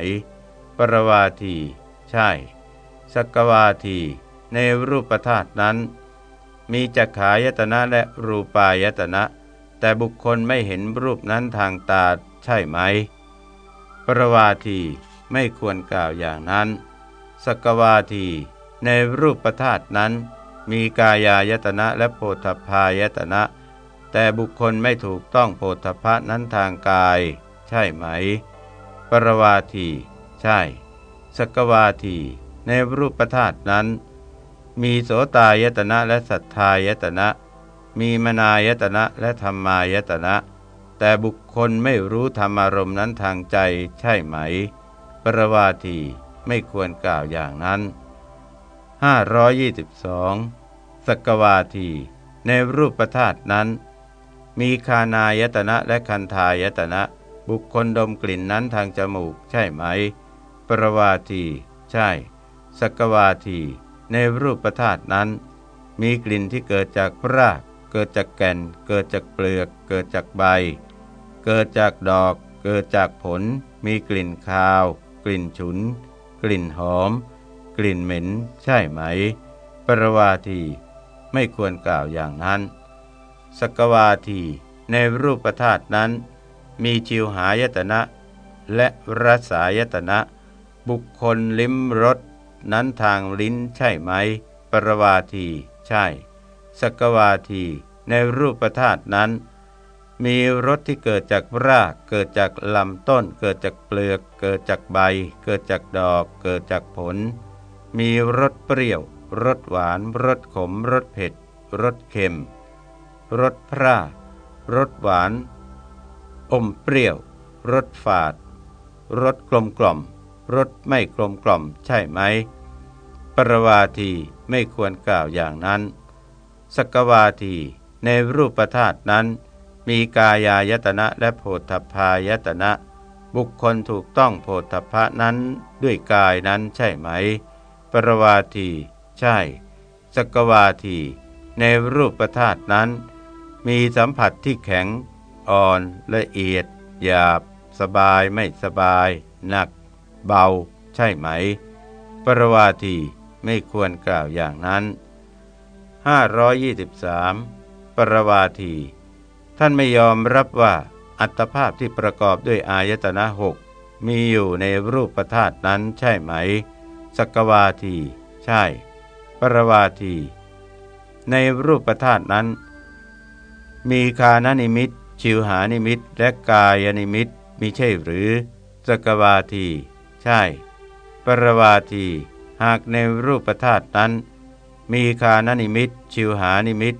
ปรวาที ใช่สกวาทีในรูปธาตุนั้น มีจักขายตนะและรูปายตนะ แต่บุคคลไม่เห็นรูปนั้นทางตาใช่ไหม ปรวาที ไม่ควรกล่าวอย่างนั้น สกวาทีในรูปธาตุนั้น มีกายายตนะและโพธพายตนะ แต่บุคคลไม่ถูกต้องโพธพะนั้นทางกาย ใช่ไหม ปรวาที ใช่ สกวาทีในรูปธาตุนั้น มีโสตายตนะและสัทธายตนะ มีมนายตนะและธรรมายตนะ แต่บุคคลไม่รู้ธรรมารมณ์นั้นทางใจใช่ไหม รวาทีไม่ควรกล่าวอย่างนั้น 522สกวาที ในรูปธาตุนั้น มีคานายตนะและคันทายตนะ บุคคลดมกลิ่นนั้นทางจมูกใช่ไหม ปรวาที ใช่ สกวาที ในรูปธาตุนั้น มีกลิ่นที่เกิดจากราก เกิดจากแก่น เกิดจากเปลือก เกิดจากใบ เกิดจากดอก เกิดจากผล มีกลิ่นคาว ลิ่นฉุน กลิ่นหอม กลิ่นเหม็น ใช่ไหม ปรวาทีไม่ควรกล่าวอย่างนั้น สกวาที ในรูปธาตุนั้น มีจิวหายตนะ และรสายตนะ บุคคลลิ้มรสนั้นทางลิ้นใช่ไหม ปรวาที ใช่ สกวาที ในรูปธาตุนั้น มีรสที่เกิดจากราก เกิดจากลำต้น เกิดจากเปลือก เกิดจากใบ เกิดจากดอก เกิดจากผล มีรสเปรี้ยว รสหวาน รสขม รสเผ็ด รสเค็ม รสพร่ารสหวาน อมเปรี้ยว รสฝาด รสกลมกล่อม รสไม่กลมกล่อม ใช่ไหม ปรวาทีไม่ควรกล่าวอย่างนั้น สกวาทีในรูปธาตุนั้น มีกายายตนะและโพธพายตนะ บุคคลถูกต้องโพธพะนั้นด้วยกายนั้นใช่ไหม ปรวาที ใช่ สกวาที ในรูปธาตุนั้น มีสัมผัสที่แข็ง อ่อนละเอียด หยาบ สบายไม่สบาย หนัก เบา ใช่ไหม ปรวาทีไม่ควรกล่าวอย่างนั้น 523 ปรวาที ท่านไม่ยอมรับว่าอัตภาพที่ประกอบด้วยอายตนะหกมีอยู่ในรูปธาตุนั้นใช่ไหม สกวาที ใช่ ปรวาที ในรูปธาตุนั้น มีคานนิมิต ชิวหานิมิต และกายนิมิตมิใช่หรือ สกวาที ใช่ ปรวาที หากในรูปธาตุนั้น มีคานนิมิต ชิวหานิมิต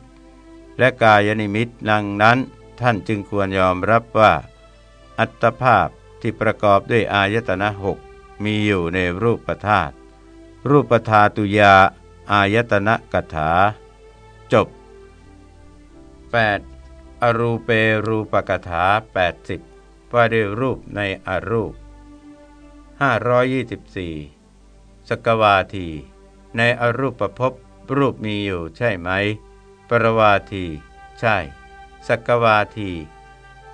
และกายนิมิตนังนั้น ท่านจึงควรยอมรับว่า อัตภาพที่ประกอบด้วยอายตนะหกมีอยู่ในรูปธาตุรูปธาตุยาอายตนะกถา จบ 8. อรูเปรูปกถา 80ว่าด้วยรูปในอรูป 524 สกวาที ในอรูปภพบรูปมีอยู่ใช่ไหม ปรวาที ใช่ สักวาที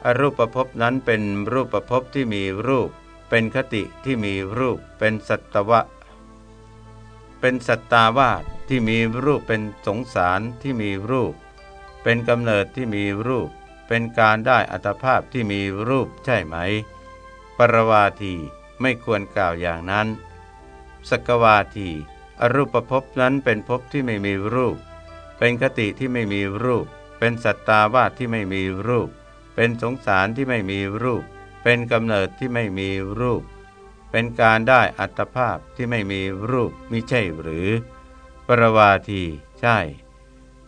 อรูปภพนั้นเป็นรูปภพที่มีรูป เป็นคติที่มีรูป เป็นสัตวะ เป็นสัตตาวาสที่มีรูป เป็นสงสารที่มีรูป เป็นกำเนิดที่มีรูป เป็นการได้อัตภาพที่มีรูปใช่ไหม ปรวาที ไม่ควรกล่าวอย่างนั้น สกวาที อรูปภพนั้นเป็นภพที่ไม่มีรูป เป็นคติที่ไม่มีรูป เป็นสัตตาวาสที่ไม่มีรูป เป็นสงสารที่ไม่มีรูป เป็นกำเนิดที่ไม่มีรูป เป็นการได้อัตภาพที่ไม่มีรูปมิใช่หรือ ปรวาที ใช่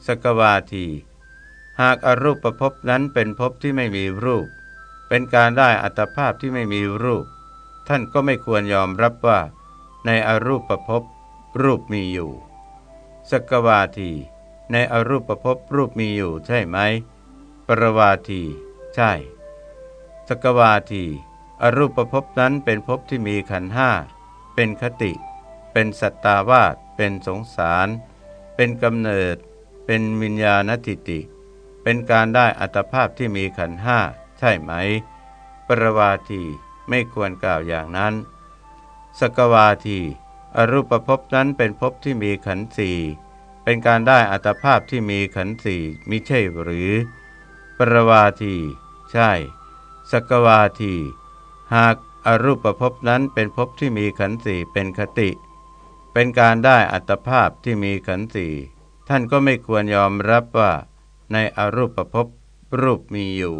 สกวาที หากอรูปภพบนั้นเป็นภพที่ไม่มีรูป เป็นการได้อัตภาพที่ไม่มีรูป ท่านก็ไม่ควรยอมรับว่า ในอรูปภพบรูปมีอยู่ สกวาที ในอรูปภพรูปมีอยู่ใช่ไหม ปรวาที ใช่ สกวาที อรูปภพนั้นเป็นภพที่มีขันห้า เป็นคติ เป็นสัตตาวาสเป็นสงสาร เป็นกำเนิด เป็นวิญญาณทิติ เป็นการได้อัตภาพที่มีขันห้า ใช่ไหม ปรวาทีไม่ควรกล่าวอย่างนั้น สกวาที อรูปภพนั้นเป็นภพที่มีขันธ์สี่ เป็นการได้อัตภาพที่มีขันธ์สี่มิใช่หรือ ปรวาที ใช่ สกวาที หากอรูปภพนั้นเป็นภพที่มีขันธ์สี่เป็นคติ เป็นการได้อัตภาพที่มีขันธ์สี่ท่านก็ไม่ควรยอมรับว่า ในอรูปภพรูปมีอยู่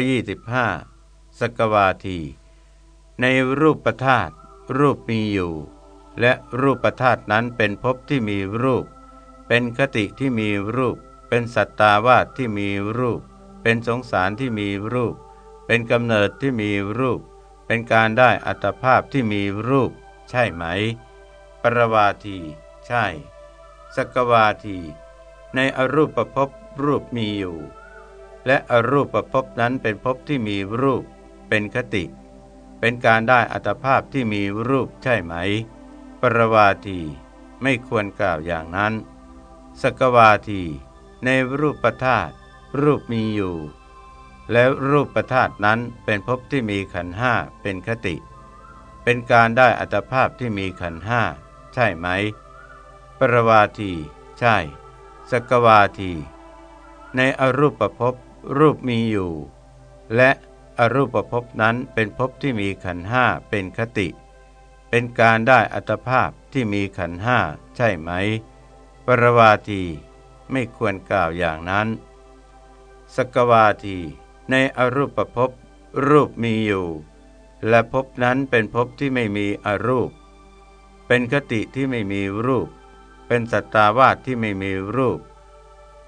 525 สกวาที ในรูปธาตุรูปมีอยู่ และรูปธาตุนั้นเป็นภพที่มีรูป เป็นคติที่มีรูป เป็นสัตตาวาสที่มีรูป เป็นสงสารที่มีรูป เป็นกำเนิดที่มีรูป เป็นการได้อัตภาพที่มีรูป ใช่ไหม ปรวาที ใช่ สกวาที ในอรูปภพรูปมีอยู่ และอรูปภพนั้นเป็นภพที่มีรูป เป็นคติ เป็นการได้อัตภาพที่มีรูปใช่ไหม ปรวาทีไม่ควรกล่าวอย่างนั้น สกวาที ในรูปธาตุรูปมีอยู่ แล้วรูปธาตุนั้นเป็นภพที่มีขันห้าเป็นคติ เป็นการได้อัตภาพที่มีขันห้าใช่ไหม ปรวาที ใช่ สกวาที ในอรูปภพรูปมีอยู่ และอรูปภพนั้นเป็นภพที่มีขันห้าเป็นคติ เป็นการได้อัตภาพที่มีขันห้าใช่ไหม ปรวาที ไม่ควรกล่าวอย่างนั้น สกวาที ในอรูปภพรูปมีอยู่ และภพนั้นเป็นภพที่ไม่มีอรูป เป็นคติที่ไม่มีรูป เป็นสัตตาวาสที่ไม่มีรูป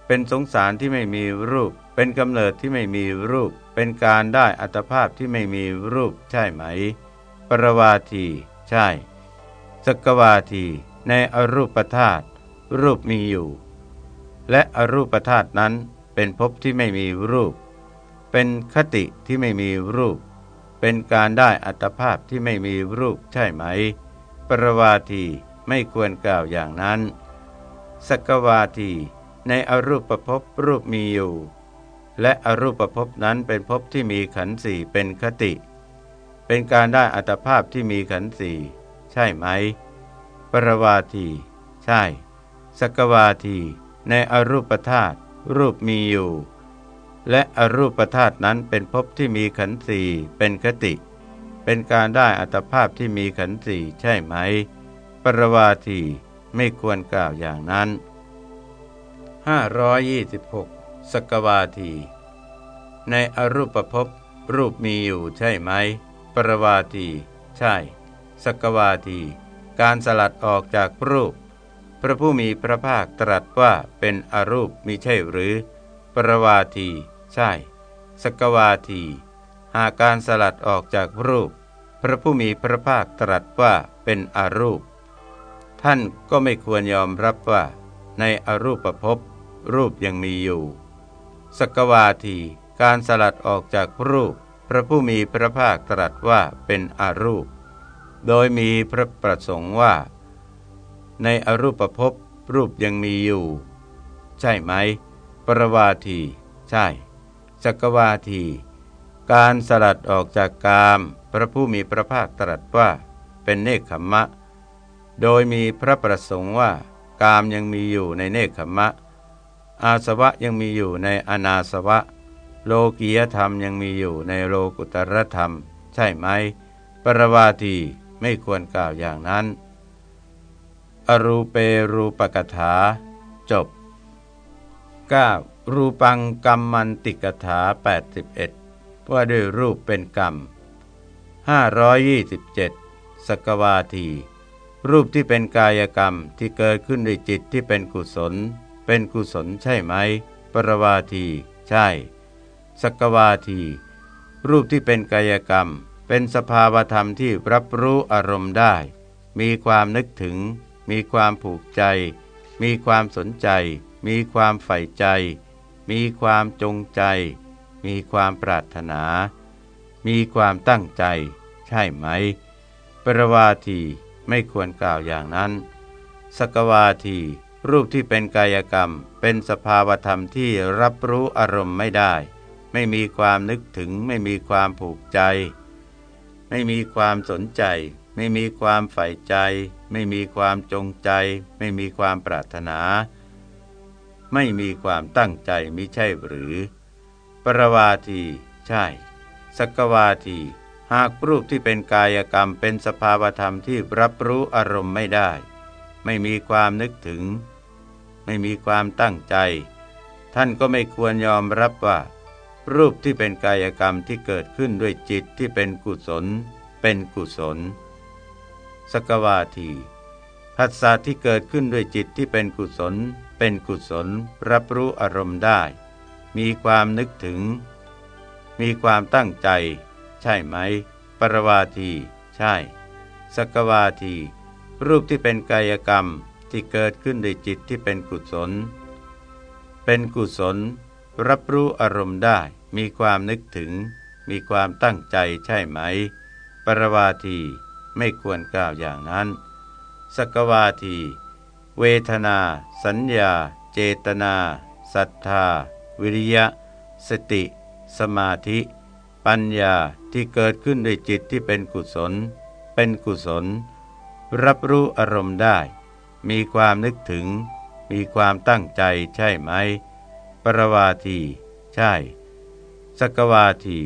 เป็นสงสารที่ไม่มีรูป เป็นกำเนิดที่ไม่มีรูป เป็นการได้อัตภาพที่ไม่มีรูปใช่ไหม ปรวาที ใช่ สกวาที ในอรูปธาตุรูปมีอยู่ และอรูปธาตุนั้นเป็นภพที่ไม่มีรูป เป็นคติที่ไม่มีรูป เป็นการได้อัตภาพที่ไม่มีรูปใช่ไหม ปรวาทีไม่ควรกล่าวอย่างนั้น สกวาที ในอรูปภพรูปมีอยู่ และอรูปภพนั้นเป็นภพที่มีขันธ์สี่เป็นคติ เป็นการได้อัตภาพที่มีขันธ์สี่ใช่ไหม ปรวาที ใช่ สกวาที ในอรูปธาตุรูปมีอยู่ และอรูปธาตุนั้นเป็นภพที่มีขันธ์สี่เป็นคติ เป็นการได้อัตภาพที่มีขันธ์สี่ใช่ไหม ปรวาทีไม่ควรกล่าวอย่างนั้น 526 สกวาที ในอรูปภพรูปมีอยู่ใช่ไหม ปรวาทีใช่ สกวาทีการสลัดออกจากรูป พระผู้มีพระภาคตรัสว่าเป็นอรูปมีใช่หรือ ปรวาทีใช่ สกวาทีหากการสลัดออกจากรูป พระผู้มีพระภาคตรัสว่าเป็นอรูป ท่านก็ไม่ควรยอมรับว่า ในอรูปภพรูปยังมีอยู่ สกวาทีการสลัดออกจากรูป ระผู้มีพระภาคตรัสว่าเป็นอรูป โดยมีพระประสงค์ว่า ในอรูปภพรูปยังมีอยู่ ใช่ไหม ปรวาที ใช่สกวาที การสลัดออกจากกาม พระผู้มีพระภาคตรัสว่า เป็นเนคขมมะ โดยมีพระประสงค์ว่า กามยังมีอยู่ในเนคขมมะ อาสวะยังมีอยู่ในอนาสวะ โลกียธรรมยังมีอยู่ในโลกุตรธรรม ใช่ไหม ปรวาทีไม่ควรกล่าวอย่างนั้น อรูเปรูปกถา จบ 9. รูปังกรรมมันติกถา 81 ว่าด้วยรูปเป็นกรรม 527 สกวาที รูปที่เป็นกายกรรมที่เกิดขึ้นด้วยจิตที่เป็นกุศล เป็นกุศลใช่ไหม ปรวาที ใช่ สกวาที รูปที่เป็นกายกรรม เป็นสภาวธรรมที่รับรู้อารมณ์ได้ มีความนึกถึง มีความผูกใจ มีความสนใจ มีความใฝ่ใจ มีความจงใจ มีความปรารถนา มีความตั้งใจ ใช่ไหม ปรวาทีไม่ควรกล่าวอย่างนั้นสกวาที รูปที่เป็นกายกรรม เป็นสภาวธรรมที่รับรู้อารมณ์ไม่ได้ ไม่มีความนึกถึง ไม่มีความผูกใจ ไม่มีความสนใจ ไม่มีความใฝ่ใจ ไม่มีความจงใจ ไม่มีความปรารถนา ไม่มีความตั้งใจมิใช่หรือ ปรวาที ใช่สกวาที หากรูปที่เป็นกายกรรมเป็นสภาวธรรมที่รับรู้อารมณ์ไม่ได้ ไม่มีความนึกถึง ไม่มีความตั้งใจ ท่านก็ไม่ควรยอมรับว่า รูปที่เป็นกายกรรมที่เกิดขึ้นด้วยจิตที่เป็นกุศล เป็นกุศล สกวาทีผัสสะที่เกิดขึ้นด้วยจิตที่เป็นกุศล เป็นกุศล รับรู้อารมณ์ได้ มีความนึกถึง มีความตั้งใจ ใช่ไหม ปรวาที ใช่ สกวาที รูปที่เป็นกายกรรมที่เกิดขึ้นด้วยจิตที่เป็นกุศล เป็นกุศล รับรู้อารมณ์ได้ มีความนึกถึง มีความตั้งใจใช่ไหม ปรวาทีไม่ควรกล่าวอย่างนั้น สกวาที เวทนา สัญญา เจตนาศรัทธา วิริยะ สติ สมาธิ ปัญญาที่เกิดขึ้นด้วยจิตที่เป็นกุศล เป็นกุศล รับรู้อารมณ์ได้ มีความนึกถึง มีความตั้งใจใช่ไหม ปรวาที ใช่ สกวาที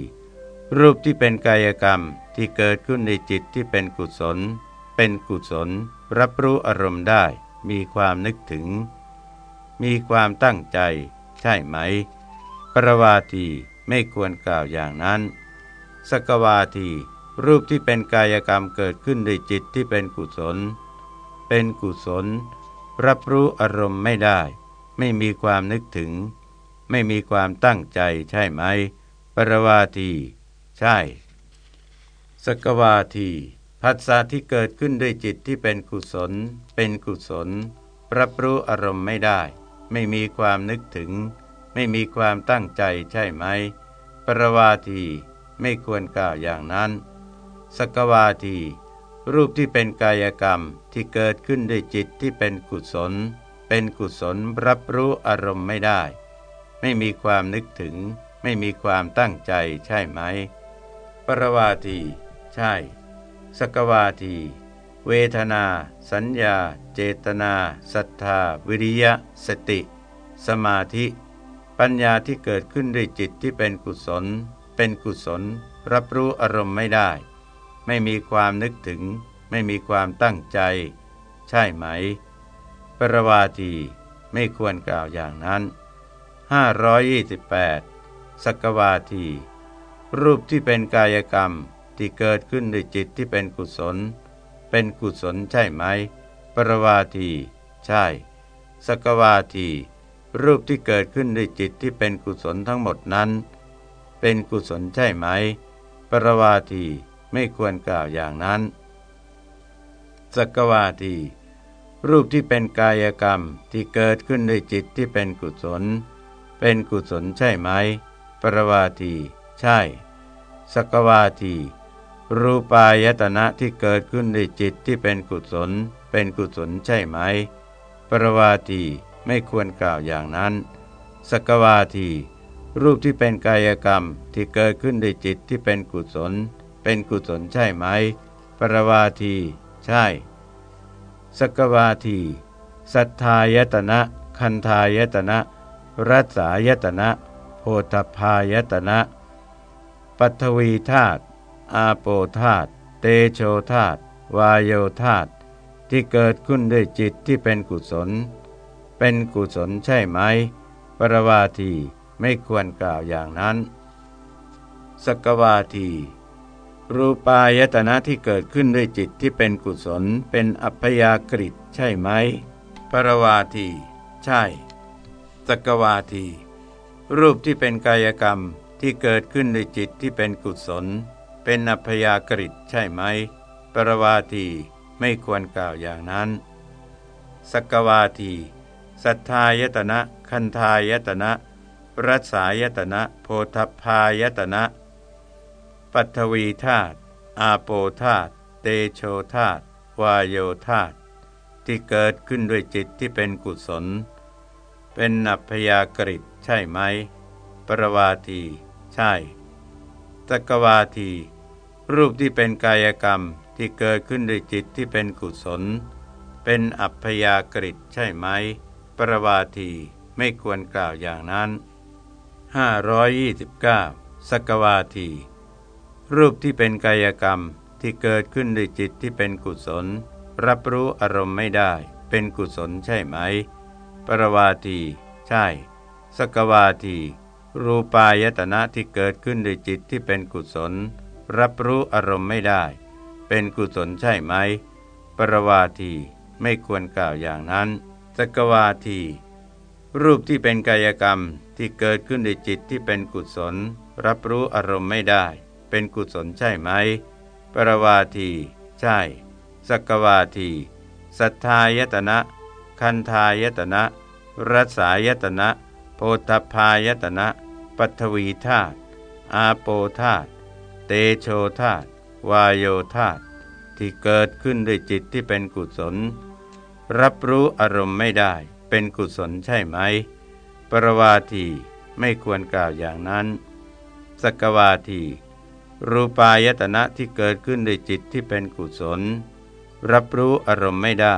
รูปที่เป็นกายกรรมที่เกิดขึ้นในจิตที่เป็นกุศล เป็นกุศล รับรู้อารมณ์ได้ มีความนึกถึง มีความตั้งใจ ใช่ไหม ปรวาทีไม่ควรกล่าวอย่างนั้น สกวาที รูปที่เป็นกายกรรมเกิดขึ้นในจิตที่เป็นกุศล เป็นกุศล รับรู้อารมณ์ไม่ได้ ไม่มีความนึกถึง ไม่มีความตั้งใจใช่ไหม ปรวาที ใช่ สกวาทีผัสสะที่เกิดขึ้นด้วยจิตที่เป็นกุศล เป็นกุศล รับรู้อารมณ์ไม่ได้ ไม่มีความนึกถึง ไม่มีความตั้งใจใช่ไหม ปรวาทีไม่ควรกล่าวอย่างนั้น สกวาที รูปที่เป็นกายกรรมที่เกิดขึ้นด้วยจิตที่เป็นกุศล เป็นกุศลรับรู้อารมณ์ไม่ได้ ไม่มีความนึกถึง ไม่มีความตั้งใจใช่ไหม ปรวาที ใช่ สกวาที เวทนา สัญญา เจตนาศรัทธา วิริยะ สติ สมาธิ ปัญญาที่เกิดขึ้นด้วยจิตที่เป็นกุศล เป็นกุศล รับรู้อารมณ์ไม่ได้ ไม่มีความนึกถึง ไม่มีความตั้งใจ ใช่ไหม ปรวาที ไม่ควรกล่าวอย่างนั้น 528สกวาที รูปที่เป็นกายกรรมที่เกิดขึ้นด้วยจิตที่เป็นกุศล เป็นกุศลใช่ไหม ปรวาที ใช่สกวาที รูปที่เกิดขึ้นด้วยจิตที่เป็นกุศลทั้งหมดนั้น เป็นกุศลใช่ไหม ปรวาทีไม่ควรกล่าวอย่างนั้นสกวาทีรูปที่เป็นกายกรรมที่เกิดขึ้นด้วยจิตที่เป็นกุศล เป็นกุศลใช่ไหม ปรวาที ใช่ สกวาที รูปายตนะที่เกิดขึ้นด้วยจิตที่เป็นกุศล เป็นกุศลใช่ไหม ปรวาทีไม่ควรกล่าวอย่างนั้น สกวาที รูปที่เป็นกายกรรมที่เกิดขึ้นด้วยจิตที่เป็นกุศล เป็นกุศลใช่ไหม ปรวาที ใช่ สกวาที สัทธายตนะ คันธายตนะ รัศายตนะ โพธพายตนะ ปัทวีธาตุอาโปธาตุเตโชธาตุวายโยธาตที่เกิดขึ้นด้วยจิตที่เป็นกุศล เป็นกุศลใช่ไหม ปรวาทีไม่ควรกล่าวอย่างนั้น สกวาที รูปายตนะที่เกิดขึ้นด้วยจิตที่เป็นกุศล เป็นอัพยากฤิใช่ไหม ปรวาที ใช่ สกวาที รูปที่เป็นกายกรรมที่เกิดขึ้นด้วยจิตที่เป็นกุศล เป็นอัพยากฤิใช่ไหม ปรวาทีไม่ควรกล่าวอย่างนั้น สกวาที สัทธายตนะ คันธายตนะ รัสายตนะ โพธพายตนะ ปัทวีธาตุอาโปธาตุเตโชธาตุวายโยธาตุที่เกิดขึ้นด้วยจิตที่เป็นกุศล เป็นอัพยากฤิใช่ไหม ปรวาที ใช่สกวาที รูปที่เป็นกายกรรมที่เกิดขึ้นด้วยจิตที่เป็นกุศล เป็นอัพยากฤิใช่ไหม ปรวาทีไม่ควรกล่าวอย่างนั้น 529สกวาที รูปที่เป็นกายกรรมที่เกิดขึ้นด้วยจิตที่เป็นกุศล รับรู้อารมณ์ไม่ได้ เป็นกุศลใช่ไหม ปรวาที ใช่ สกวาที รูปายตนะที่เกิดขึ้นด้วยจิตที่เป็นกุศล รับรู้อารมณ์ไม่ได้ เป็นกุศลใช่ไหม ปรวาทีไม่ควรกล่าวอย่างนั้น สกวาที รูปที่เป็นกายกรรมที่เกิดขึ้นในจิตที่เป็นกุศล รับรู้อารมณ์ไม่ได้ เป็นกุศลใช่ไหม ปรวาที ใช่ สกวาที สัทธายตนะ คันธายตนะ รัสายตนะ โพธพายตนะ ปัทวีธาตุอาโปธาตุเตโชธาตวายโยธาตที่เกิดขึ้นด้วยจิตที่เป็นกุศล รับรู้อารมณ์ไม่ได้เป็นกุศลใช่ไหม ปรวาทีไม่ควรกล่าวอย่างนั้น สกวาที รูปายตนะที่เกิดขึ้นด้วยจิตที่เป็นกุศล รับรู้อารมณ์ไม่ได้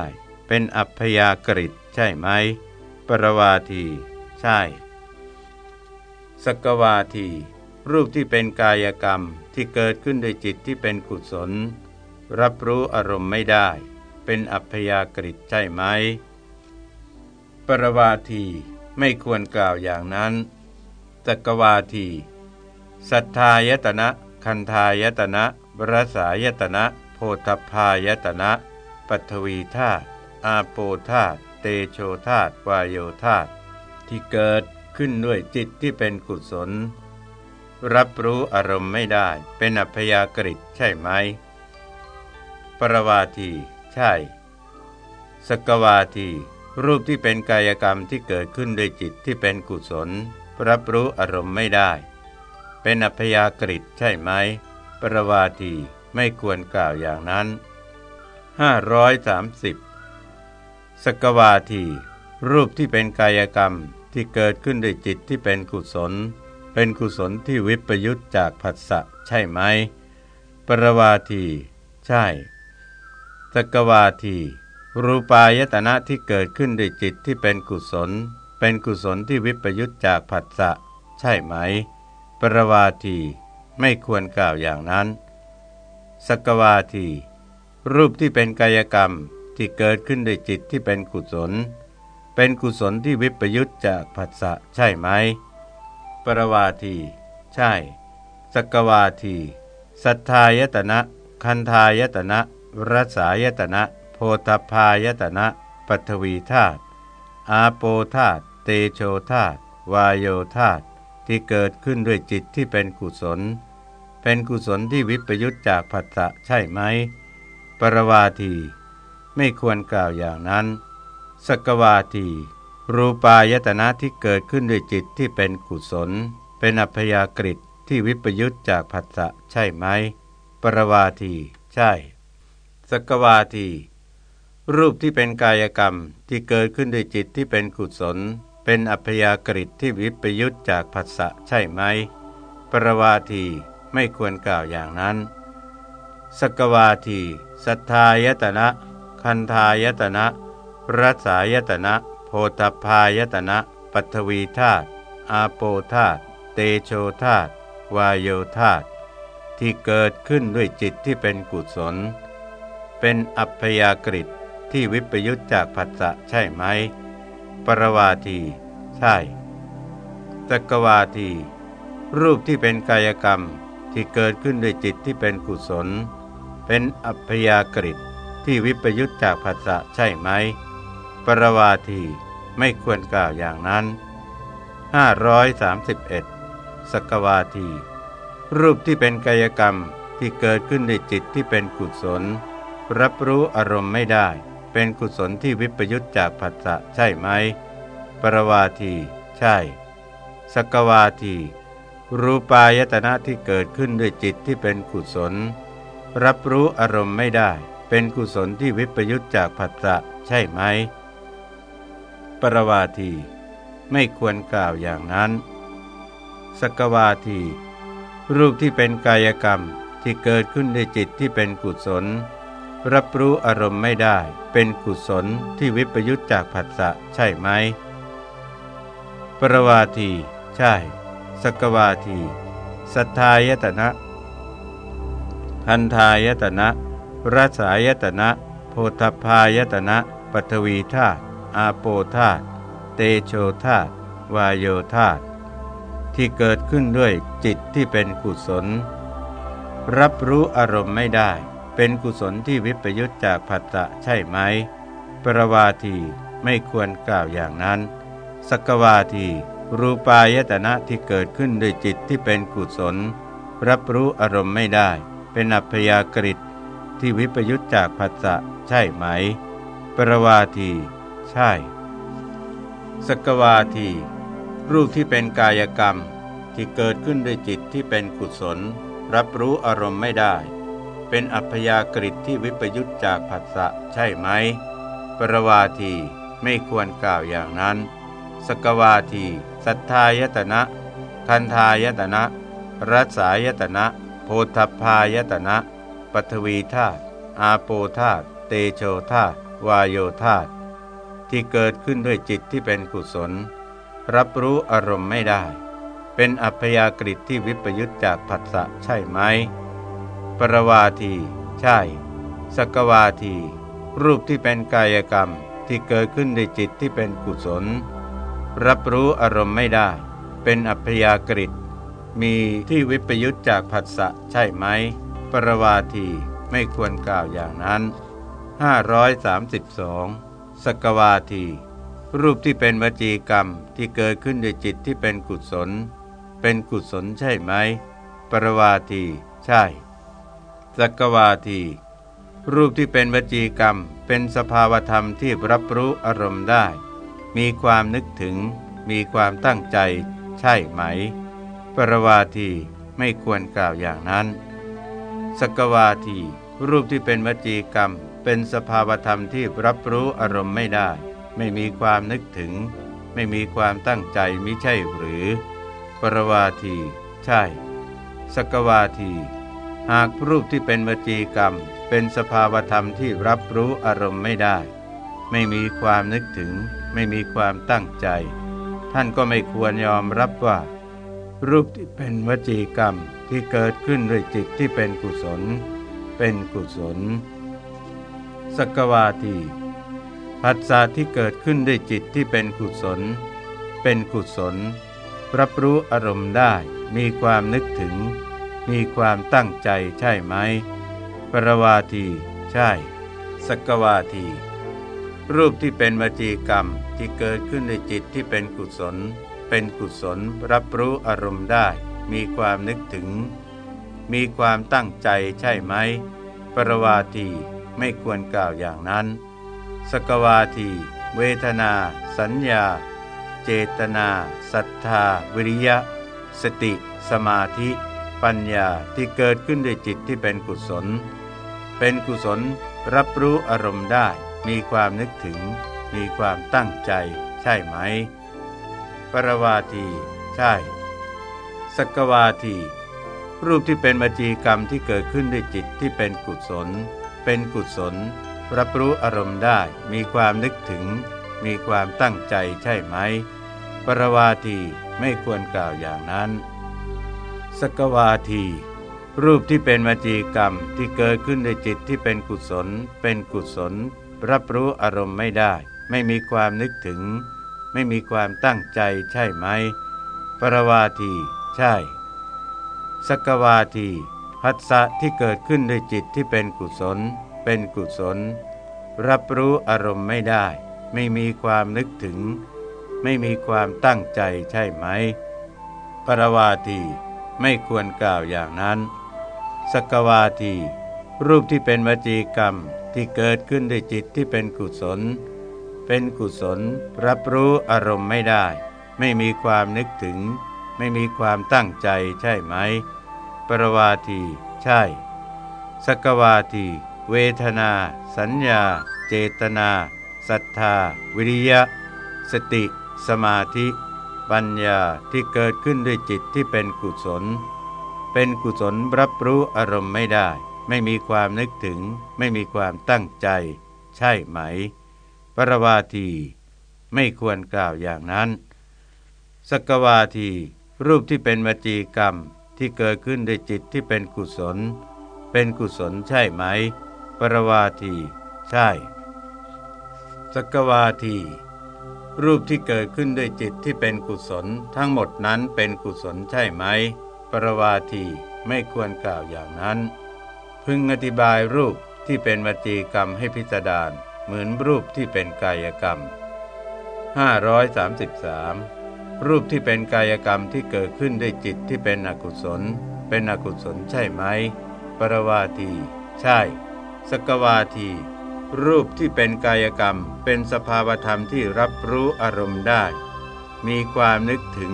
เป็นอัพยากฤิใช่ไหม ปรวาที ใช่ สกวาที รูปที่เป็นกายกรรมที่เกิดขึ้นโดยจิตที่เป็นกุศล รับรู้อารมณ์ไม่ได้ เป็นอัพยากฤิใช่ไหม ปรวาทีไม่ควรกล่าวอย่างนั้นตกวาที สัทธายตนะ คันธายตนะบรสายตนะ โพธพายตนะ ปัทวีธาตุ อาโปธาตเตโชธาตวายโยธาตที่เกิดขึ้นด้วยจิตที่เป็นกุศล รับรู้อารมณ์ไม่ได้เป็นอัพยากฤิใช่ไหม ปรวาที ใช่ สกวาที รูปที่เป็นกายกรรมที่เกิดขึ้นด้วยจิตที่เป็นกุศล รับรู้อารมณ์ไม่ได้ เป็นอัพยากฤิใช่ไหม ปรวาทีไม่ควรกล่าวอย่างนั้น 530 สกวาที รูปที่เป็นกายกรรมที่เกิดขึ้นด้วยจิตที่เป็นกุศล เป็นกุศลที่วิปยุตจากผัสสะใช่ไหม ปรวาที ใช่สกวาที รูปายตนะที่เกิดขึ้นด้วยจิตที่เป็นกุศล เป็นกุศลที่วิปยุตจากผัสสะใช่ไหม ปรวาที ไม่ควรกล่าวอย่างนั้นสกวาที รูปที่เป็นกายกรรม ที่เกิดขึ้นด้วยจิตที่เป็นกุศล เป็นกุศลที่วิปยุตจากผัสสะใช่ไหม ปรวาที ใช่ สกวาที สัทธายตนะ คันธายตนะรัสายตนะ โพธพายตนะ ปัทวีธาตุอาโปธาตุเตโชธาตุวายโยธาตุที่เกิดขึ้นด้วยจิตที่เป็นกุศล เป็นกุศลที่วิปยุตจากผัสสะใช่ไหม ปรวาที ไม่ควรกล่าวอย่างนั้น สกวาทีรูปายตนะที่เกิดขึ้นด้วยจิตที่เป็นกุศล เป็นอัพยากฤิที่วิปยุตจากผัสสะใช่ไหม ปรวาที ใช่ สกวาที รูปที่เป็นกายกรรมที่เกิดขึ้นด้วยจิตที่เป็นกุศล เป็นอัพยากฤิที่วิปยุตจากผัสสะใช่ไหม ปรวาทีไม่ควรกล่าวอย่างนั้น สกวาที สัทธายตนะ คันธายตนะรัสายตนะ โพธพายตนะ ปัทวีธาตุอาโปธาตุเตโชธาตุวายโยธาตุที่เกิดขึ้นด้วยจิตที่เป็นกุศล เป็นอัพยากฤิที่วิปยุตจากผัสสะใช่ไหม ปรวาที ใช่ตกวาที รูปที่เป็นกายกรรมที่เกิดขึ้นด้วยจิตที่เป็นกุศล เป็นอัพยากฤิ ที่วิปยุตจากภาษะใช่ไหม ปรวาทีไม่ควรกล่าวอย่างนั้น 531สกวาที รูปที่เป็นกายกรรมที่เกิดขึ้นด้วยจิตที่เป็นกุศล รับรู้อารมณ์ไม่ได้ เป็นกุศลที่วิปยุตจากผัสสะใช่ไหม ปรวาที ใช่สกวาที รูปายตนะที่เกิดขึ้นด้วยจิตที่เป็นกุศล รับรู้อารมณ์ไม่ได้ เป็นกุศลที่วิปยุตจากผัสสะใช่ไหม ปรวาที ไม่ควรกล่าวอย่างนั้น สกวาที รูปที่เป็นกายกรรมที่เกิดขึ้นด้วยจิตที่เป็นกุศล รับรู้อารมณ์ไม่ได้ เป็นกุศลที่วิปยุตจากผัสสะใช่ไหม ปรวาที ใช่ สกวาที สัทธายตนะ พันธายตนะ รัสายตนะ โพธพายตนะปัทวีธาตุอาโปธาตุเตโชธาตุวายโยธาตุที่เกิดขึ้นด้วยจิตที่เป็นกุศล รับรู้อารมณ์ไม่ได้ เป็นกุศลที่วิปยุตจากผัสสะใช่ไหม ปรวาทีไม่ควรกล่าวอย่างนั้น สกวาทีรูปายตนะที่เกิดขึ้นด้วยจิตที่เป็นกุศล รับรู้อารมณ์ไม่ได้ เป็นอัพยากฤิ ที่วิปยุตจากผัสสะใช่ไหม ปรวาที ใช่ สกวาที รูปที่เป็นกายกรรมที่เกิดขึ้นด้วยจิตที่เป็นกุศล รับรู้อารมณ์ไม่ได้ เป็นอัพยากฤิที่วิปยุตจากผัสสะใช่ไหม ปรวาทีไม่ควรกล่าวอย่างนั้น สกวาที สัทธายตนะ คันธายตนะ รัสายตนะ โพธพายตนะ ปัทวีธาตุอาโปธาตุเตโชธาตุวายโยธาตุที่เกิดขึ้นด้วยจิตที่เป็นกุศล รับรู้อารมณ์ไม่ได้ เป็นอัพยากฤิที่วิปยุตจากผัสสะใช่ไหม ปรวาที ใช่ สกวาที รูปที่เป็นกายกรรมที่เกิดขึ้นในจิตที่เป็นกุศล รับรู้อารมณ์ไม่ได้ เป็นอัพยากฤิมีที่วิปยุตจากผัสสะใช่ไหม ปรวาทีไม่ควรกล่าวอย่างนั้น 532 สกวาที รูปที่เป็นวจีกรรมที่เกิดขึ้นในจิตที่เป็นกุศล เป็นกุศลใช่ไหม ปรวาที ใช่ สกวาที รูปที่เป็นวจีกรรม เป็นสภาวธรรมที่รับรู้อารมณ์ได้ มีความนึกถึง มีความตั้งใจ ใช่ไหม ปรวาทีไม่ควรกล่าวอย่างนั้น สกวาที รูปที่เป็นวจีกรรม เป็นสภาวธรรมที่รับรู้อารมณ์ไม่ได้ ไม่มีความนึกถึง ไม่มีความตั้งใจมิใช่หรือ ปรวาที ใช่ สกวาที หากรูปที่เป็นวจีกรรม เป็นสภาวธรรมที่รับรู้อารมณ์ไม่ได้ ไม่มีความนึกถึง ไม่มีความตั้งใจ ท่านก็ไม่ควรยอมรับว่า รูปที่เป็นวจีกรรม ที่เกิดขึ้นด้วยจิตที่เป็นกุศล เป็นกุศล สกวาทีผัสสะที่เกิดขึ้นด้วยจิตที่เป็นกุศล เป็นกุศล รับรู้อารมณ์ได้ มีความนึกถึง มีความตั้งใจใช่ไหม ปรวาที ใช่ สกวาที รูปที่เป็นวจีกรรมที่เกิดขึ้นในจิตที่เป็นกุศล เป็นกุศล รับรู้อารมณ์ได้ มีความนึกถึง มีความตั้งใจใช่ไหม ปรวาทีไม่ควรกล่าวอย่างนั้น สกวาที เวทนา สัญญา เจตนา ศรัทธา วิริยะ สติ สมาธิ ปัญญาที่เกิดขึ้นด้วยจิตที่เป็นกุศล เป็นกุศลรับรู้อารมณ์ได้ มีความนึกถึง มีความตั้งใจ ใช่ไหม ปรวาที ใช่ สกวาทีรูปที่เป็นมจีกรรมที่เกิดขึ้นด้วยจิตที่เป็นกุศล เป็นกุศล รับรู้อารมณ์ได้ มีความนึกถึง มีความตั้งใจใช่ไหม ปรวาทีไม่ควรกล่าวอย่างนั้น สกวาที รูปที่เป็นมจีกรรมที่เกิดขึ้นด้วยจิตที่เป็นกุศล เป็นกุศล รับรู้อารมณ์ไม่ได้ ไม่มีความนึกถึง ไม่มีความตั้งใจใช่ไหม ปรวาที ใช่ สกวาทีพัสสะที่เกิดขึ้นด้วยจิตที่เป็นกุศล เป็นกุศล รับรู้อารมณ์ไม่ได้ ไม่มีความนึกถึง ไม่มีความตั้งใจใช่ไหม ปรวาทีไม่ควรกล่าวอย่างนั้น สกวาที รูปที่เป็นวจีกรรมที่เกิดขึ้นด้วยจิตที่เป็นกุศล เป็นกุศล รับรู้อารมณ์ไม่ได้ ไม่มีความนึกถึง ไม่มีความตั้งใจใช่ไหม ปรวาทีใช่ สกวาที เวทนา สัญญา เจตนาศรัทธา วิริยะ สติ สมาธิ ปัญญาที่เกิดขึ้นด้วยจิตที่เป็นกุศล เป็นกุศลรับรู้อารมณ์ไม่ได้ ไม่มีความนึกถึง ไม่มีความตั้งใจ ใช่ไหม ปรวาที ไม่ควรกล่าวอย่างนั้นสกวาที รูปที่เป็นวจีกรรมที่เกิดขึ้นด้วยจิตที่เป็นกุศล เป็นกุศลใช่ไหม ปรวาที ใช่ สกวาที รูปที่เกิดขึ้นด้วยจิตที่เป็นกุศล ทั้งหมดนั้นเป็นกุศลใช่ไหม ปรวาทีไม่ควรกล่าวอย่างนั้น พึงอธิบายรูปที่เป็นวจีกรรมให้พิจารณาเหมือนรูปที่เป็นกายกรรม 533 รูปที่เป็นกายกรรมที่เกิดขึ้นด้วยจิตที่เป็นอกุศล เป็นอกุศลใช่ไหม ปรวาที ใช่ สกวาที รูปที่เป็นกายกรรม เป็นสภาวธรรมที่รับรู้อารมณ์ได้ มีความนึกถึง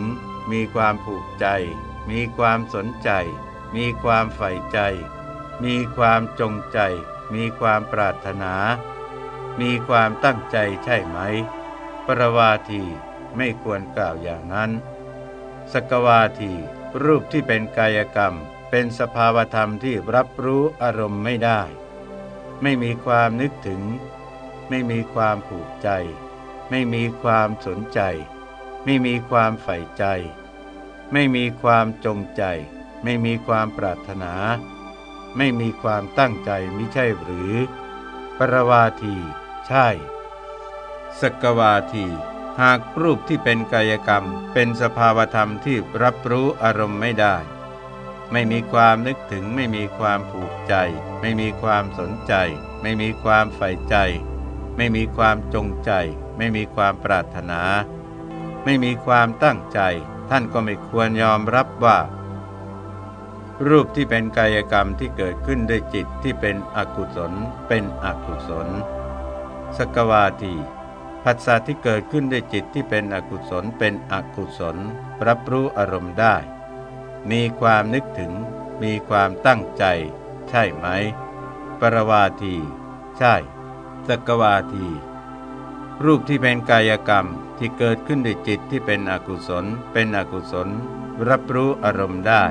มีความผูกใจ มีความสนใจ มีความใฝ่ใจ มีความจงใจ มีความปรารถนา มีความตั้งใจใช่ไหม ปรวาที ไม่ควรกล่าวอย่างนั้น สกวาที รูปที่เป็นกายกรรม เป็นสภาวธรรมที่รับรู้อารมณ์ไม่ได้ ไม่มีความนึกถึง ไม่มีความผูกใจ ไม่มีความสนใจ ไม่มีความใฝ่ใจ ไม่มีความจงใจ ไม่มีความปรารถนา ไม่มีความตั้งใจมิใช่หรือ ปรวาที ใช่สกวาที หากรูปที่เป็นกายกรรม เป็นสภาวธรรมที่รับรู้อารมณ์ไม่ได้ ไม่มีความนึกถึงไม่มีความผูกใจ ไม่มีความสนใจ ไม่มีความใฝ่ใจ ไม่มีความจงใจ ไม่มีความปรารถนา ไม่มีความตั้งใจ ท่านก็ไม่ควรยอมรับว่า รูปที่เป็นกายกรรมที่เกิดขึ้นด้วยจิตที่เป็นอกุศล เป็นอกุศล สกวาที ผัสสะที่เกิดขึ้นด้วยจิตที่เป็นอกุศลเป็นอกุศล รับรู้อารมณ์ได้ มีความนึกถึง มีความตั้งใจ ใช่ไหม ปรวาที ใช่สกวาที รูปที่เป็นกายกรรมที่เกิดขึ้นด้วยจิตที่เป็นอกุศล เป็นอกุศล รับรู้อารมณ์ได้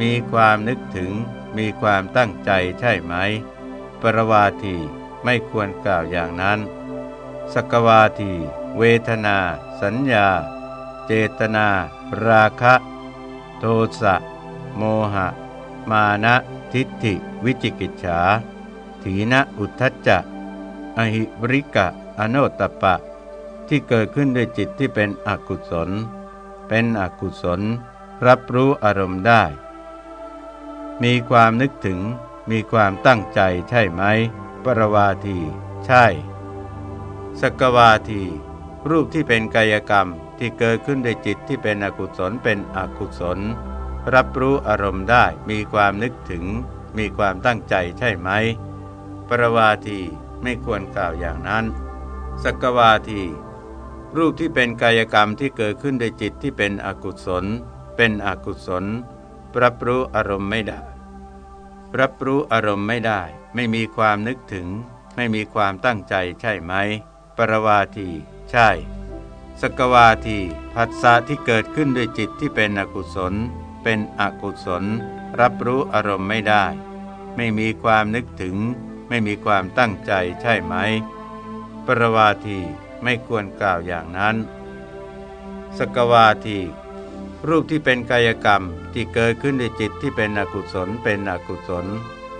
มีความนึกถึง มีความตั้งใจใช่ไหม ปรวาทีไม่ควรกล่าวอย่างนั้น สกวาที เวทนา สัญญา เจตนา ราคะ โทสะ โมหะ มานะทิฏฐิ วิจิกิจฉา ถีนะอุทธัจจะ อหิบริกะ อโนตตปะ ที่เกิดขึ้นด้วยจิตที่เป็นอกุศลเเป็นอกุศล รับรู้อารมณ์ได้ มีความนึกถึง มีความตั้งใจใช่ไหม ปรวาที ใช่ สกวาที รูปที่เป็นกายกรรมที่เกิดขึ้นด้วยจิตที่เป็นอกุศลเป็นอกุศล รับรู้อารมณ์ได้มีความนึกถึง มีความตั้งใจใช่ไหม ปรวาทีไม่ควรกล่าวอย่างนั้น สกวาที รูปที่เป็นกายกรรมที่เกิดขึ้นด้วยจิตที่เป็นอกุศล เป็นอกุศล รับรู้อารมณ์ไม่ได้ รับรู้อารมณ์ไม่ได้ ไม่มีความนึกถึง ไม่มีความตั้งใจใช่ไหม รวาที ใช่ สกวาทีผัสสะที่เกิดขึ้นด้วยจิตที่เป็นอกุศล เป็นอกุศล รับรู้อารมณ์ไม่ได้ ไม่มีความนึกถึง ไม่มีความตั้งใจใช่ไหม ปรวาทีไม่ควรกล่าวอย่างนั้น สกวาที รูปที่เป็นกายกรรมที่เกิดขึ้นในจิตที่เป็นอกุศลเป็นอกุศล